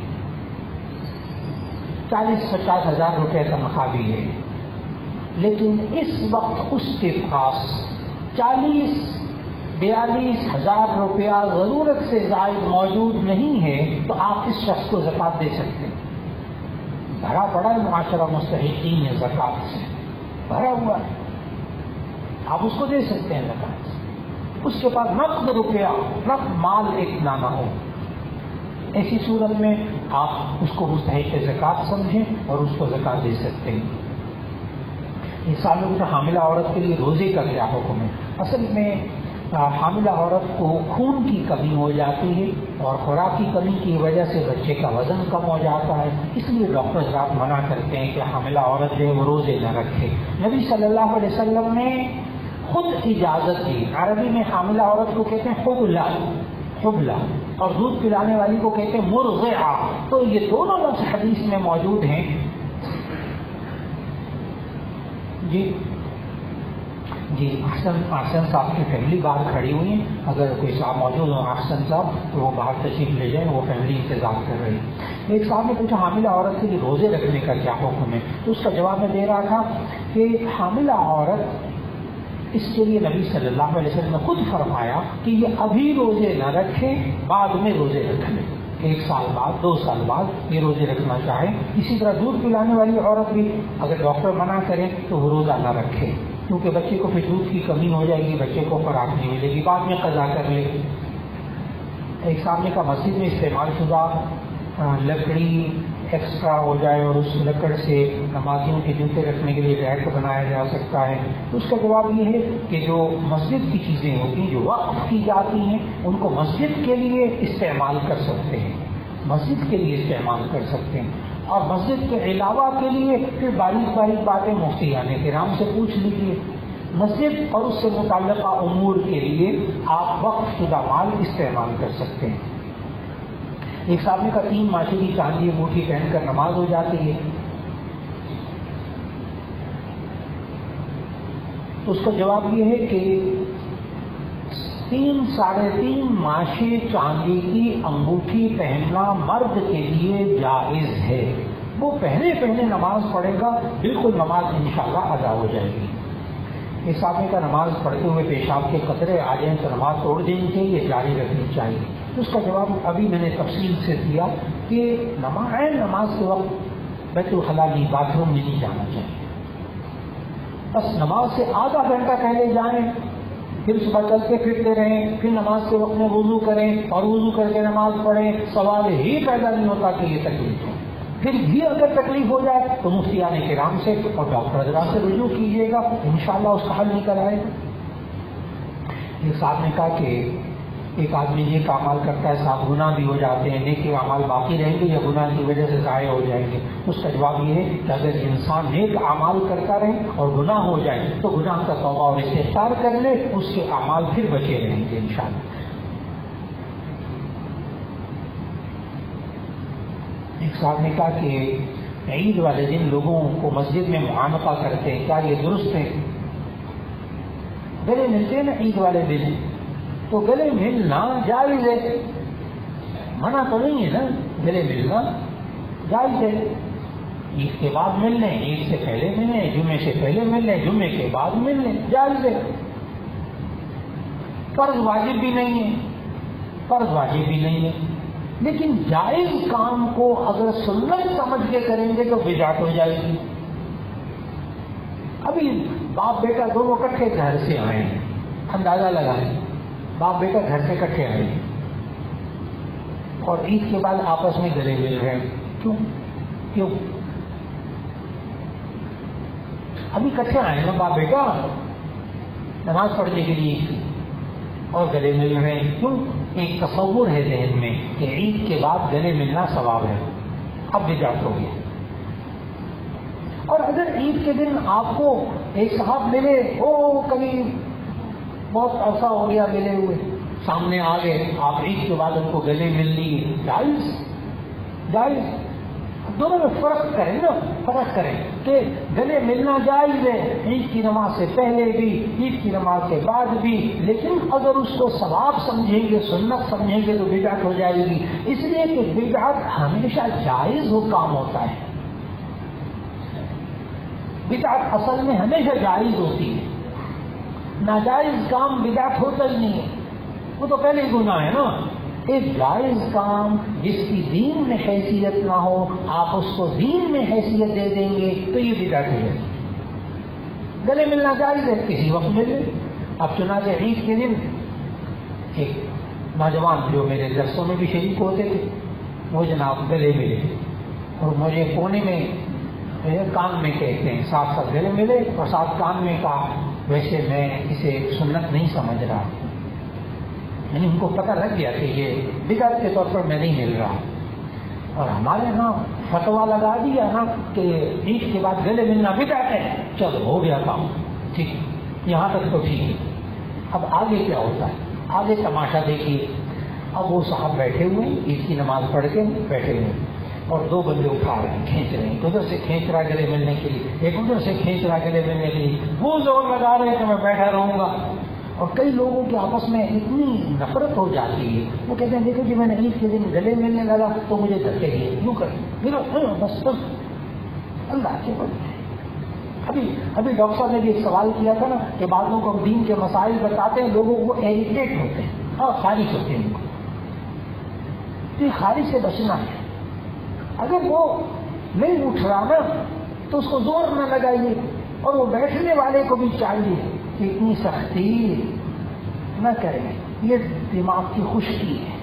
چالیس پچاس ہزار روپے تنخواہ بھی ہے۔ لیکن اس وقت اس کے پاس چالیس، بیالیس ہزار روپیہ ضرورت سے زائد موجود نہیں ہے تو آپ اس شخص کو زکات دے سکتے ہیں۔ بھرا پڑا ہے معاشرہ مستحقین ہے زکات سے۔ بھرا ہوا ہے۔ آپ اس کو دے سکتے ہیں زکات سے۔ اس کے پاس نقد روپیہ نقد مال ایک نہ ہو۔ ایسی صورت میں آپ اس کو مستحق زکات سمجھیں اور اس کو زکات دے سکتے ہیں۔ انسانوں کی حاملہ عورت کے لیے روزے کا کیا حکم ہے؟ اصل میں حاملہ عورت کو خون کی کمی ہو جاتی ہے اور خوراک کی کمی کی وجہ سے بچے کا وزن کم ہو جاتا ہے۔ اس لیے ڈاکٹر صاحب منع کرتے ہیں کہ حاملہ عورت جو ہے وہ روزے نہ رکھے۔ نبی صلی اللہ علیہ وسلم نے خود اجازت دی۔ عربی میں حاملہ عورت کو کہتے ہیں حبلا حبلا، اور دودھ پلانے والی کو کہتے ہیں مرغ تو یہ دونوں لفظ حدیث میں موجود ہیں۔ جی۔ جی احسن احسن صاحب کی فیملی باہر کھڑی ہوئی ہیں۔ اگر کوئی صاحب موجود ہو، احسن صاحب، تو وہ باہر تشریف لے جائیں، وہ فیملی انتظام کر رہی ہے ایک صاحب نے پوچھا، حاملہ عورت کے لیے روزے رکھنے کا کیا حکم ہے؟ تو اس کا جواب میں دے رہا تھا کہ حاملہ عورت اس کے لیے نبی صلی اللہ علیہ وسلم نے خود فرمایا کہ یہ ابھی روزے نہ رکھے بعد میں روزے رکھ لیں۔ ایک سال بعد، دو سال بعد یہ روزے رکھنا چاہے، اسی طرح دودھ پلانے والی عورت بھی اگر ڈاکٹر منع کرے تو وہ روزہ نہ رکھے، کیونکہ بچے کو پھر دودھ کی کمی ہو جائے گی، بچے کو خوراک نہیں ملے گی، بعد میں قضا کر لے۔ ایک سامنے کا مسجد میں استعمال شدہ لکڑی ایکسٹرا ہو جائے اور اس لکڑ سے نمازیوں کے جوتے رکھنے کے لیے ریک بنایا جا سکتا ہے۔ تو اس کا جواب یہ ہے کہ جو مسجد کی چیزیں ہوتی ہیں، جو وقف کی جاتی ہیں، ان کو مسجد کے لیے استعمال کر سکتے ہیں۔ مسجد کے لیے استعمال کر سکتے ہیں۔ اور مسجد کے علاوہ کے لیے پھر باریک باریک باتیں مفتی یعنی آنے کے رام سے پوچھ لیجیے مسجد اور اس سے متعلقہ امور کے لیے آپ وقت شدہ مال استعمال کر سکتے ہیں۔ ایک سامنے کا تین ماشی کی چاندی انگوٹھی پہن کر نماز ہو جاتی ہے۔ تو اس کا جواب یہ ہے کہ تین ساڑھے تین ماشی چاندی کی انگوٹھی پہننا مرد کے لیے جائز ہے۔ وہ پہلے پہلے نماز پڑھے گا، بالکل نماز انشاءاللہ ادا ہو جائے گی۔ اس آدمی کا نماز پڑھتے ہوئے پیشاب کے قطرے آ جائیں تو نماز توڑ دینی چاہیے جاری رکھنی چاہیے۔ اس کا جواب ابھی میں نے تفصیل سے دیا کہ نماز نماز کے وقت بیت الخلا کی باتھ روم میں نہیں جانا چاہیے۔ بس نماز سے آدھا گھنٹہ پہلے جائیں، پھر صبح چلتے پھرتے رہیں، پھر نماز کے وقت میں وضو کریں اور وضو کر کے نماز پڑھیں، سوال ہی پیدا نہیں ہوتا کہ یہ تکلیف ہو۔ پھر بھی اگر تکلیف ہو جائے تو مفتی آنے کے رام سے اور ڈاکٹر حضرات سے رجوع کیجیے گا، انشاءاللہ اس کا حل نکل آئے گا۔ یہ صاحب نے کہا کہ ایک آدمی نیک اعمال کرتا ہے صاحب گناہ بھی ہو جاتے ہیں، نیک اعمال باقی رہیں گے یا گناہ کی وجہ سے ضائع ہو جائیں گے؟ اس کا جواب یہ ہے کہ اگر انسان نیک اعمال کرتا رہے اور گناہ ہو جائے تو گناہ کا توبہ اور استفار کر لے، اس کے اعمال پھر بچے رہیں گے انشاءاللہ۔ ایک صاحب نے کہا کہ عید والے دن لوگوں کو مسجد میں معانقہ کرتے ہیں، کیا یہ درست ہے؟ گلے ملتے ہیں نا عید والے دن تو گلے ملنا جائز ہے منع تو نہیں ہے نا گلے ملنا؟ جائز ہے عید کے بعد مل لیں عید سے پہلے مل لیں جمعے سے پہلے مل لیں جمعے کے بعد مل لیں جائز ہے فرض واجب بھی نہیں ہے۔ فرض واجب بھی نہیں ہے۔ لیکن جائز کام کو اگر سنت سمجھ کے کریں گے تو بجاٹ ہو جائے گی۔ ابھی باپ بیٹا دونوں کٹھے گھر سے آئے ہیں، اندازہ لگائیں باپ بیٹا گھر سے کٹھے آئے اور عید کے بعد آپس میں گلے مل رہے ہیں۔ کیوں؟ کیوں؟ ابھی کٹھے آئے نا باپ بیٹا۔ نماز پڑھنے کے لیے۔ اور گلے مل رہے ہیں۔ کیوں؟ ایک تصور ہے ذہن میں کہ عید کے بعد گلے ملنا ثواب ہے۔ اب بھی جات ہو گیا اور اگر عید کے دن آپ کو ایک صاحب ملے، او کبھی بہت عرصہ ہو گیا ملے ہوئے۔ سامنے آ گئے۔ آپ عید کے بعد ان کو گلے مل لیے۔ جائز جائز دونوں میں فرق کریں نا، فرق کریں کہ گلے ملنا جائز ہے، عید کی نماز سے پہلے بھی، عید کی نماز کے بعد بھی۔ لیکن اگر اس کو ثواب سمجھیں گے، سنت سمجھیں گے تو بدعت ہو جائے گی۔ اس لیے کہ بدعت ہمیشہ جائز ہو، کام ہوتا ہے۔ بدعت اصل میں ہمیشہ جائز ہوتی ہے۔ ناجائز کام بدعت ہوتا ہی نہیں ہے۔ وہ تو پہلے ہی گناہ ہے نا۔ ایک جائز کام، جس کی دین میں حیثیت نہ ہو، آپ اس کو دین میں حیثیت دے دیں گے تو یہ بھی ڈاٹے ہے۔ گلے ملنا جائز ہے، کسی وقت ملے اب چنانچہ عید کے دن ایک نوجوان جو میرے درسوں میں بھی شریک ہوتے تھے، وہ جناب گلے ملے۔ اور مجھے کونے میں کان میں کہتے ہیں، ساتھ ساتھ گلے ملے اور ساتھ کان میں کہا ویسے میں اسے سنت نہیں سمجھ رہا۔ یعنی ان کو پتہ لگ گیا کہ یہ بگڑ کے طور پر میں نہیں مل رہا۔ اور ہمارے یہاں فتوا لگا دیا نا کہ عید کے بعد گلے ملنا بگڑ ہے۔ چلو، ہو گیا کام۔ ٹھیک۔ یہاں تک تو ٹھیک ہے۔ اب آگے کیا ہوتا ہے؟ آگے تماشا دیکھیے۔ اب وہ صاحب بیٹھے ہوئے عید کی نماز پڑھ کے بیٹھے ہوئے اور دو بندے اٹھا رہے ہیں، کھینچ رہے ہیں۔ ادھر سے کھینچ رہا گلے ملنے کے لیے، ایک ادھر سے کھینچ رہا گلے ملنے کے لیے۔ وہ زور لگا رہے ہیں کہ میں بیٹھا رہوں گا۔ اور کئی لوگوں کے آپس میں اتنی نفرت ہو جاتی ہے۔ وہ کہتے ہیں، دیکھو جی میں نے عید کے دن گلے ملنے لگا، تو مجھے دھکے دیے یوں کر ہاں، بس بس اللہ کے بڑے ابھی ابھی ڈاکٹر صاحب نے بھی ایک سوال کیا تھا نا کہ بعد لوگ ہم دین کے مسائل بتاتے ہیں، لوگوں کو ایریٹیٹ ہوتے ہیں۔ اور خارج ہوتے ہیں۔ ان کو خارج سے بچنا ہے۔ اگر وہ نہیں اٹھ رہا نا، تو اس کو زور نہ لگائیے اور وہ بیٹھنے والے کو بھی چاہیے کہ اتنی سختی نہ کریں یہ دماغ کی خشکی ہے۔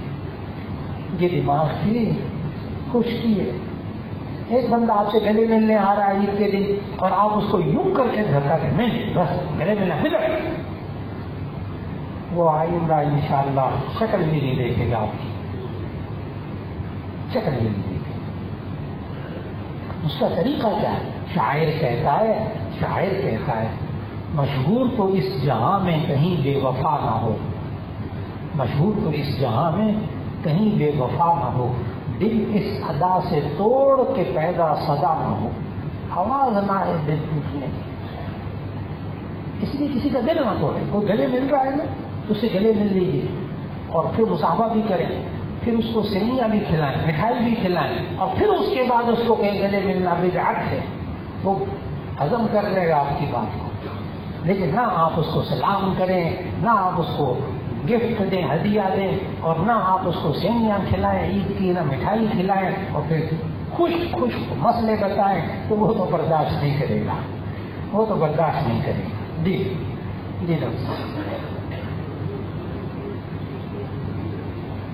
یہ دماغ کی خشکی ہے۔ ایک بندہ آپ سے گلے ملنے آ رہا ہے عید کے دن اور آپ اس کو یوں کر کے دھرتا کہ نہیں، بس گلے ملنا، مل وہ آئندہ ان شاء اللہ شکل بھی نہیں دیکھے گا آپ کی۔ شکل بھی نہیں دیکھے اس کا طریقہ کیا ہے؟ شاعر کہتا ہے، شاعر کہتا ہے، مشہور تو اس جہاں میں کہیں بے وفا نہ ہو۔ مشہور تو اس جہاں میں کہیں بے وفا نہ ہو۔ دل اس ادا سے توڑ کے پیدا صدا نہ ہو۔ آواز نہ ہے دل ٹوٹنے اس لیے کسی کا دل نہ توڑے۔ کوئی گلے مل رہا ہے نا؟ تو اسے گلے مل لیجیے اور پھر مسافہ بھی کریں۔ پھر اس کو سیویاں بھی کھلائیں مٹھائی بھی کھلائیں اور پھر اس کے بعد اس کو کہیں گلے ملنا بھی ہے۔ وہ ہزم کر لے گا آپ کی بات کو۔ لیکن نہ آپ اس کو سلام کریں، نہ آپ اس کو گفٹ دیں، ہدیہ دیں، اور نہ آپ اس کو سیویاں کھلائیں، عید کی نہ مٹھائی کھلائیں، اور پھر خوش خوش مسئلے بتائیں تو وہ تو برداشت نہیں کرے گا۔ وہ تو برداشت نہیں کرے گا۔ جی جی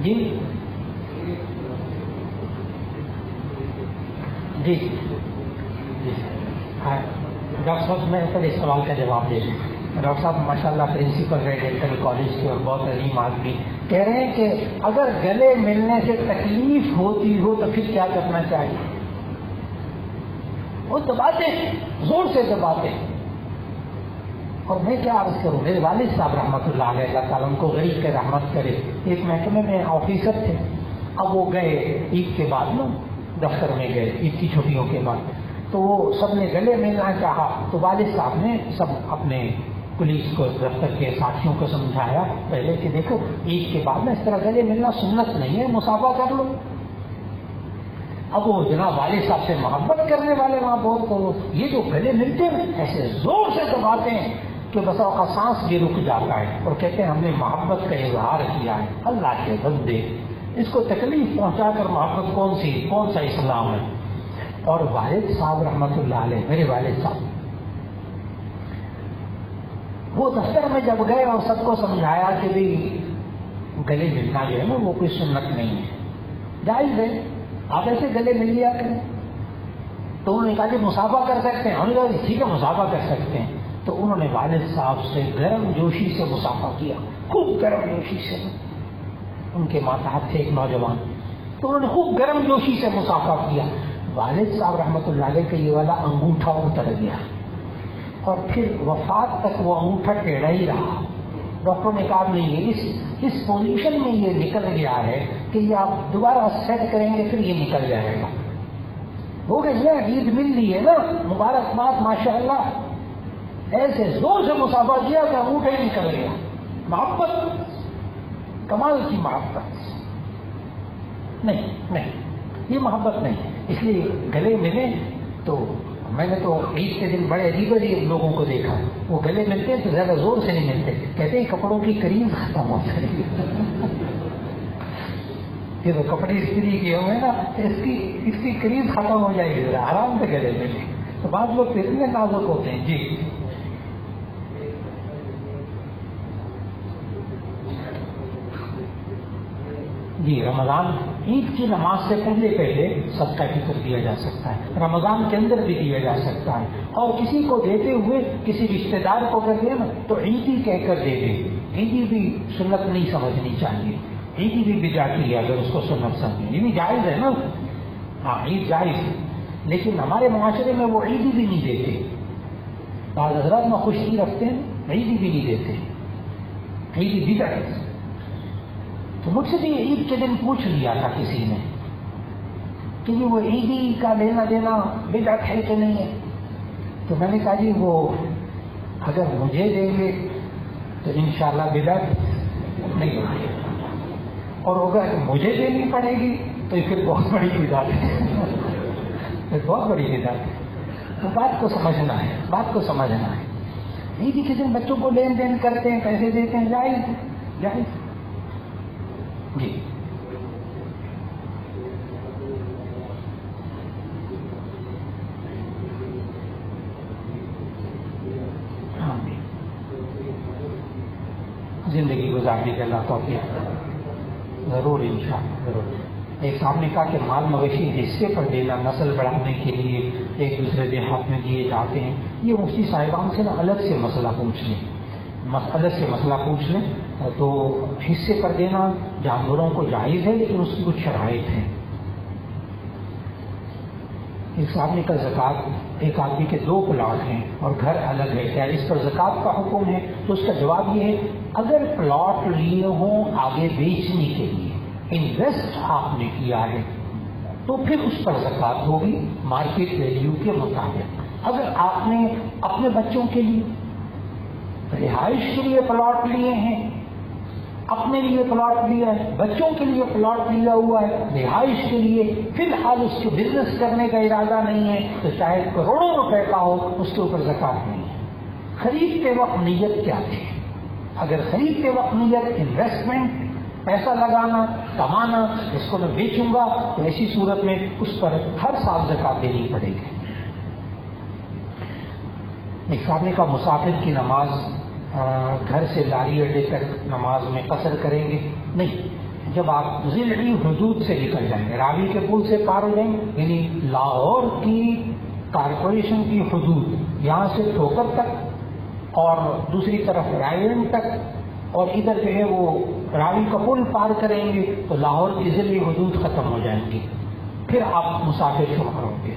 جی۔ جی۔ جی۔ ہاں۔ ڈاکٹر صاحب، میں سر اس سوال کا جواب دے دوں۔ ڈاکٹر صاحب ماشاء اللہ پرنسپل رہے ڈینٹل کالج کے اور بہت عظیم آدمی۔ کہہ رہے ہیں کہ اگر گلے ملنے سے تکلیف ہوتی ہو تو پھر کیا کرنا چاہیے؟ وہ دباتے، زور سے دباتے۔ اور میں کیا عرض کروں؟ میرے والد صاحب رحمۃ اللہ علیہ، اللہ تعالیٰ ان کو غریب کے رحمت کرے۔ ایک محکمے میں آفیسر تھے۔ اب وہ گئے عید کے بعد نا دفتر میں گئے، عید کی چھٹیوں کے بعد۔ تو وہ سب نے گلے ملنا چاہا تو والد صاحب نے سب اپنے پولیس کو، دفتر کے ساتھیوں کو سمجھایا۔ پہلے کہ دیکھو، عید کے بعد میں اس طرح گلے ملنا سنت نہیں ہے، مسافہ کر لو۔ اب وہ جناب والد صاحب سے محبت کرنے والے وہاں بہت کو یہ جو گلے ملتے ہیں، ایسے زور سے دباتے ہیں۔ کہ بس کا سانس بھی رک جاتا ہے اور کہتے ہیں ہم نے محبت کا اظہار کیا ہے۔ اللہ کے بندے، اس کو تکلیف پہنچا کر محبت کون سی؟ کون سا اسلام ہے؟ اور والد صاحب رحمت اللہ علیہ، میرے والد صاحب۔ وہ دفتر میں جب گئے اور سب کو سمجھایا کہ بھی گلے ملنا جو ہے نا وہ کوئی سنت نہیں ہے۔ جائز ہے، آپ ایسے گلے مل لیا کریں۔ تو انہوں نے کہا کہ مسافہ کر سکتے ہیں۔ ہم نے کہا ٹھیک ہے، مسافہ کر سکتے ہیں۔ تو انہوں نے والد صاحب سے گرم جوشی سے مسافہ کیا، خوب گرم جوشی سے۔ ان کے ماتحت تھے ایک نوجوان۔ تو انہوں نے خوب گرم جوشی سے مسافہ کیا۔ والد صاحب رحمۃ اللہ علیہ کا یہ والا انگوٹھا اتر گیا۔ اور پھر وفات تک وہ انگوٹھا ٹیڑھا ہی رہا۔ ڈاکٹر نے کہا نہیں اس اس پوزیشن میں یہ نکل گیا ہے کہ یہ آپ دوبارہ سیٹ کریں گے، پھر یہ نکل جائے گا۔ ہو گئی عید مل رہی ہے نا۔ مبارکباد ماشاء اللہ ایسے زور سے مسافہ کیا کہ انگوٹھا ہی نکل گیا محبت، کمال کی محبت۔ نہیں نہیں، یہ محبت نہیں۔ اس لیے گلے ملے تو میں نے تو عید کے دن بڑے عجیب عجیب لوگوں کو دیکھا۔ وہ گلے ملتے ہیں تو زیادہ زور سے نہیں ملتے۔ کہتے ہیں کپڑوں کی کریم ختم ہو جائے۔ یہ تو کپڑے استری کیے ہوئے نا، اس کی اس کی کریم ختم ہو جائے گی۔ آرام سے گلے ملے۔ تو بعض لوگ اتنے نازک ہوتے ہیں۔ جی۔ جی رمضان عید کی نماز سے پہلے پہلے صدقہ فطر دیا جا سکتا ہے۔ رمضان کے اندر بھی دیا جا سکتا ہے۔ اور کسی کو دیتے ہوئے کسی رشتے دار کو اگر دے نا تو عیدی کہہ کر دے دے عیدی بھی سنت نہیں سمجھنی چاہیے۔ عیدی بھی بجاتی ہے اگر اس کو سنت سمجھے یعنی جائز ہے نا؟ ہاں عید جائز ہے۔ لیکن ہمارے معاشرے میں وہ عیدی بھی نہیں دیتے۔ بعض حضرات میں خوشی رکھتے ہیں، عیدی بھی نہیں دیتے۔ عیدی بھی جائز مجھ سے بھی عید کے دن پوچھ لیا تھا کسی نے کہ یہ وہ عیدی کا لینا دینا بدعت ہے کہ نہیں ہے؟ تو میں نے کہا جی وہ اگر مجھے دیں گے تو انشاءاللہ شاء اللہ نہیں ہوگی۔ اور اگر مجھے دینی پڑے گی تو یہ پھر بہت بڑی بدعت ہے۔ بہت بڑی بدعت ہے۔ تو بات کو سمجھنا ہے، بات کو سمجھنا ہے۔ عیدی کے دن بچوں کو لین دین کرتے ہیں، پیسے دیتے ہیں، جائز جائز۔ جی۔ ہاں جی۔ زندگی گزارنے کے اللہ توفیق ضرور ان شاء اللہ، ضرور۔ ایک صاحب نے کہا کہ مال مویشی حصے پر دینا نسل بڑھانے کے لیے ایک دوسرے دیہات میں دیے جاتے ہیں۔ یہ مفتی صاحبان سے نا الگ سے مسئلہ پوچھ لیں الگ سے مسئلہ پوچھ لیں تو حصے پر دینا جانوروں کو جائز ہے لیکن اس کی کچھ شرائط ہیں۔ ایک آدمی کا زکوٰۃ ایک آدمی کے دو پلاٹ ہیں اور گھر الگ ہے۔ کیا اس پر زکوٰۃ کا حکم ہے۔ تو اس کا جواب یہ ہے، اگر پلاٹ لیے ہوں آگے بیچنے کے لیے انویسٹ آپ نے کیا ہے، تو پھر اس پر زکوٰۃ ہوگی مارکیٹ ویلیو کے مطابق۔ اگر آپ نے اپنے بچوں کے لیے رہائش کے لیے پلاٹ لیے ہیں اپنے لیے پلاٹ لیا ہے، بچوں کے لیے پلاٹ لیا ہوا ہے، رہائش کے لیے۔ فی الحال اس کے بزنس کرنے کا ارادہ نہیں ہے، تو چاہے کروڑوں روپے کا ہو، اس کے اوپر زکات نہیں ہے۔ خرید کے وقت نیت کیا تھی؟ اگر خرید کے وقت نیت انویسٹمنٹ پیسہ لگانا، کمانا، اس کو میں بیچوں گا، تو ایسی صورت میں اس پر ہر سال زکات دینی پڑے گی ایک کا مسافر کی نماز گھر سے لاری اڈے تک نماز میں قصر کریں گے؟ نہیں. جب آپ ضلعی حدود سے نکل جائیں گے، راوی کے پل سے پار ہو جائیں گے یعنی لاہور کی کارپوریشن کی حدود، یہاں سے ٹھوکر تک اور دوسری طرف رائے تک، اور ادھر جو ہے وہ راوی کا پل پار کریں گے، تو لاہور کی ضلعی حدود ختم ہو جائیں گی. پھر آپ مسافر شمار ہوں گے.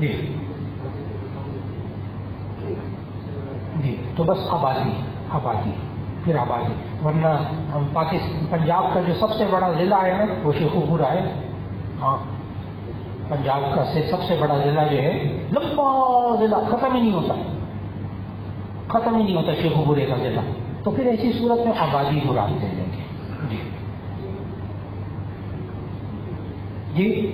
جی جی تو بس آبادی آبادی پھر آبادی ورنہ پاکستان پنجاب کا جو سب سے بڑا ضلع ہے نا، وہ شیخو پورا ہے۔ ہاں۔ پنجاب کا سے سب سے بڑا ضلع جو ہے، لمبا ضلع، ختم ہی نہیں ہوتا۔ ختم ہی نہیں ہوتا شیخو پورے کا ضلع۔ تو پھر ایسی صورت میں آبادی مراد دے دیں گے۔ جی۔ جی؟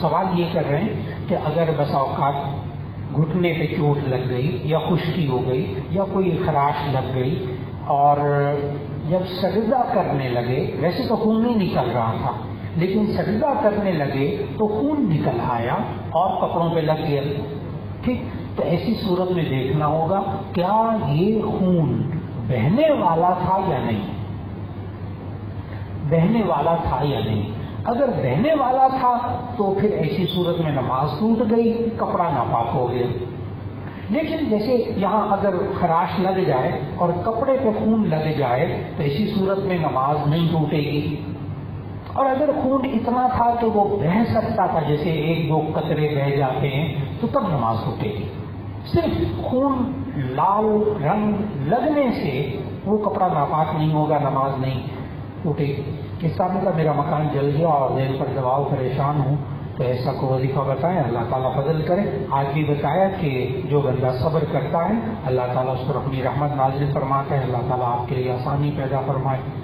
سوال یہ کر رہے ہیں کہ اگر بس اوقات گھٹنے پہ چوٹ لگ گئی یا خشکی ہو گئی یا کوئی خراش لگ گئی اور جب سجدہ کرنے لگے، ویسے تو خون نہیں نکل رہا تھا، لیکن سجدہ کرنے لگے تو خون نکل آیا اور کپڑوں پہ لگ گیا۔ ٹھیک؟ تو ایسی صورت میں دیکھنا ہوگا، کیا یہ خون بہنے والا تھا یا نہیں؟ بہنے والا تھا یا نہیں؟ اگر بہنے والا تھا تو پھر ایسی صورت میں نماز ٹوٹ گئی، کپڑا ناپاک ہو گیا۔ لیکن جیسے یہاں اگر خراش لگ جائے اور کپڑے پہ خون لگ جائے، تو ایسی صورت میں نماز نہیں ٹوٹے گی۔ اور اگر خون اتنا تھا کہ وہ بہ سکتا تھا، جیسے ایک دو قطرے بہ جاتے ہیں، تو تب نماز ٹوٹے گی۔ صرف خون لال رنگ لگنے سے وہ کپڑا ناپاک نہیں ہوگا، نماز نہیں ٹوٹے گی۔ کس طرح کا میرا مکان جل گیا اور دیر پر دباؤ پریشان ہوں تو ایسا کو وظیفہ بتائیں، اللہ تعالیٰ فضل کرے۔ آج بھی بتایا کہ جو بندہ صبر کرتا ہے، اللہ تعالیٰ اس پر اپنی رحمت نازل فرماتا ہے، اللہ تعالیٰ آپ کے لیے آسانی پیدا فرمائے۔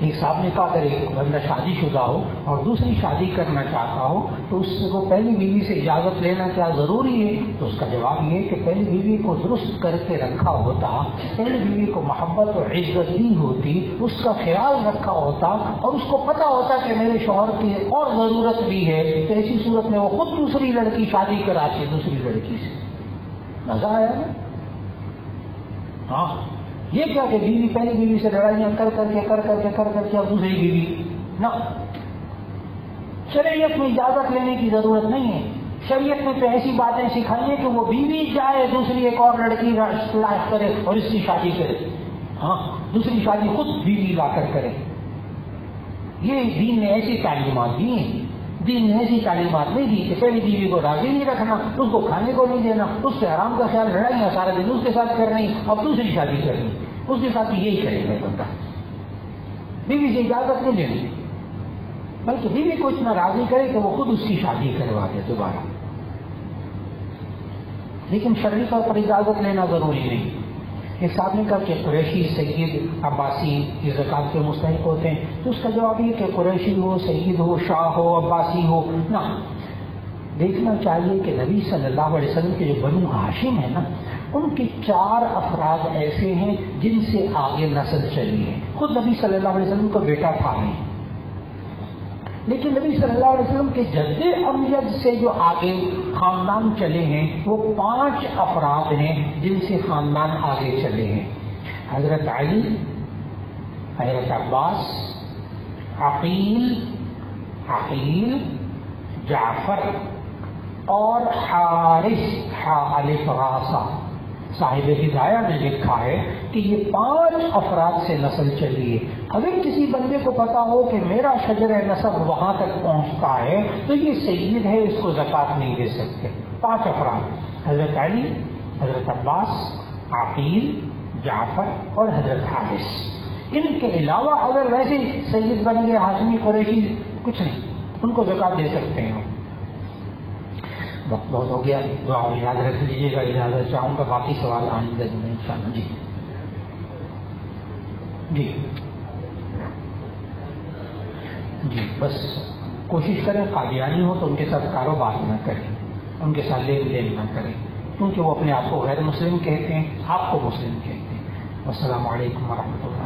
ایک صاحب نے کہا اگر ایک بندہ شادی شدہ ہو اور دوسری شادی کرنا چاہتا ہو، تو اس کو پہلی بیوی سے اجازت لینا کیا ضروری ہے؟ تو اس کا جواب یہ کہ پہلی بیوی کو درست کر کے رکھا ہوتا، پہلی بیوی کو محبت اور عزت دی ہوتی، اس کا خیال رکھا ہوتا اور اس کو پتا ہوتا کہ میرے شوہر کی اور ضرورت بھی ہے۔ تو ایسی صورت میں وہ خود دوسری لڑکی شادی کراتی، دوسری لڑکی سے۔ مزہ آیا نا؟ ہاں۔ یہ کیا کہ بیوی پہلی بیوی سے لڑائیاں کر کر کے کر کر کے کر کر کے اور دوسری بیوی. نہ. شریعت میں اجازت لینے کی ضرورت نہیں ہے. شریعت میں تو ایسی باتیں سکھائیے کہ وہ بیوی جائے، دوسری ایک اور لڑکی لاش کرے اور اس کی شادی کرے. ہاں دوسری شادی خود بیوی لا کر کرے. یہ دین نے ایسی تعلیمات دی ہیں. دین نے ایسی جی، تعلیمات نہیں دی کہ پہلی بیوی کو راضی نہیں رکھنا، اس کو کھانے کو نہیں دینا، اس سے آرام کا خیال لڑائیاں سارا دن اس کے ساتھ کر رہی، اب دوسری شادی کرنی اس کے ساتھ یہی کرے گا بندہ۔ بیوی سے اجازت نہیں لینی۔ بلکہ بیوی کو اتنا راضی کرے کہ وہ خود اس کی شادی کروا دے دوبارہ۔ لیکن شرعی طور پر اجازت لینا ضروری نہیں۔ ایک صاحب نے کہا کہ قریشی سید عباسی یہ زکات کے مستحق ہوتے ہیں۔ تو اس کا جواب یہ کہ قریشی ہو، سید ہو، شاہ ہو، عباسی ہو، نہ۔ دیکھنا چاہیے کہ نبی صلی اللہ علیہ وسلم کے جو بنو ہاشم ہیں نا، ان کے چار افراد ایسے ہیں جن سے آگے نسل چلی ہے۔ خود نبی صلی اللہ علیہ وسلم کا بیٹا تھا۔ نہیں لیکن نبی صلی اللہ علیہ وسلم کے جد امجد سے جو آگے خاندان چلے ہیں، وہ پانچ افراد ہیں جن سے خاندان آگے چلے ہیں۔ حضرت علی، حضرت عباس، عقیل عقیل، جعفر اور حارث حالف صاحب ہدایہ نے لکھا ہے کہ یہ پانچ افراد سے نسل چلی ہے۔ اگر کسی بندے کو پتا ہو کہ میرا شجر نسب وہاں تک پہنچتا ہے، تو یہ سید ہے، اس کو زکات نہیں دے سکتے۔ پانچ افراد، حضرت علی، حضرت عباس عقیل جعفر اور حضرت حارث۔ ان کے علاوہ اگر ویسے سید بن گئے ہاشمی قریشی، کچھ نہیں، ان کو زکات دے سکتے ہیں۔ وقت بہت ہو گیا، دعا یاد رکھ لیجیے گا اجازت چاہوں گا، باقی سوال آئندہ میں ان شاء اللہ جی۔ جی۔ جی۔ بس کوشش کریں قادیانی ہو تو ان کے ساتھ کاروبار نہ کریں، ان کے ساتھ لین دین نہ کریں، کیونکہ وہ اپنے آپ کو غیر مسلم کہتے ہیں، آپ کو مسلم کہتے ہیں۔ السلام علیکم ورحمۃ اللہ۔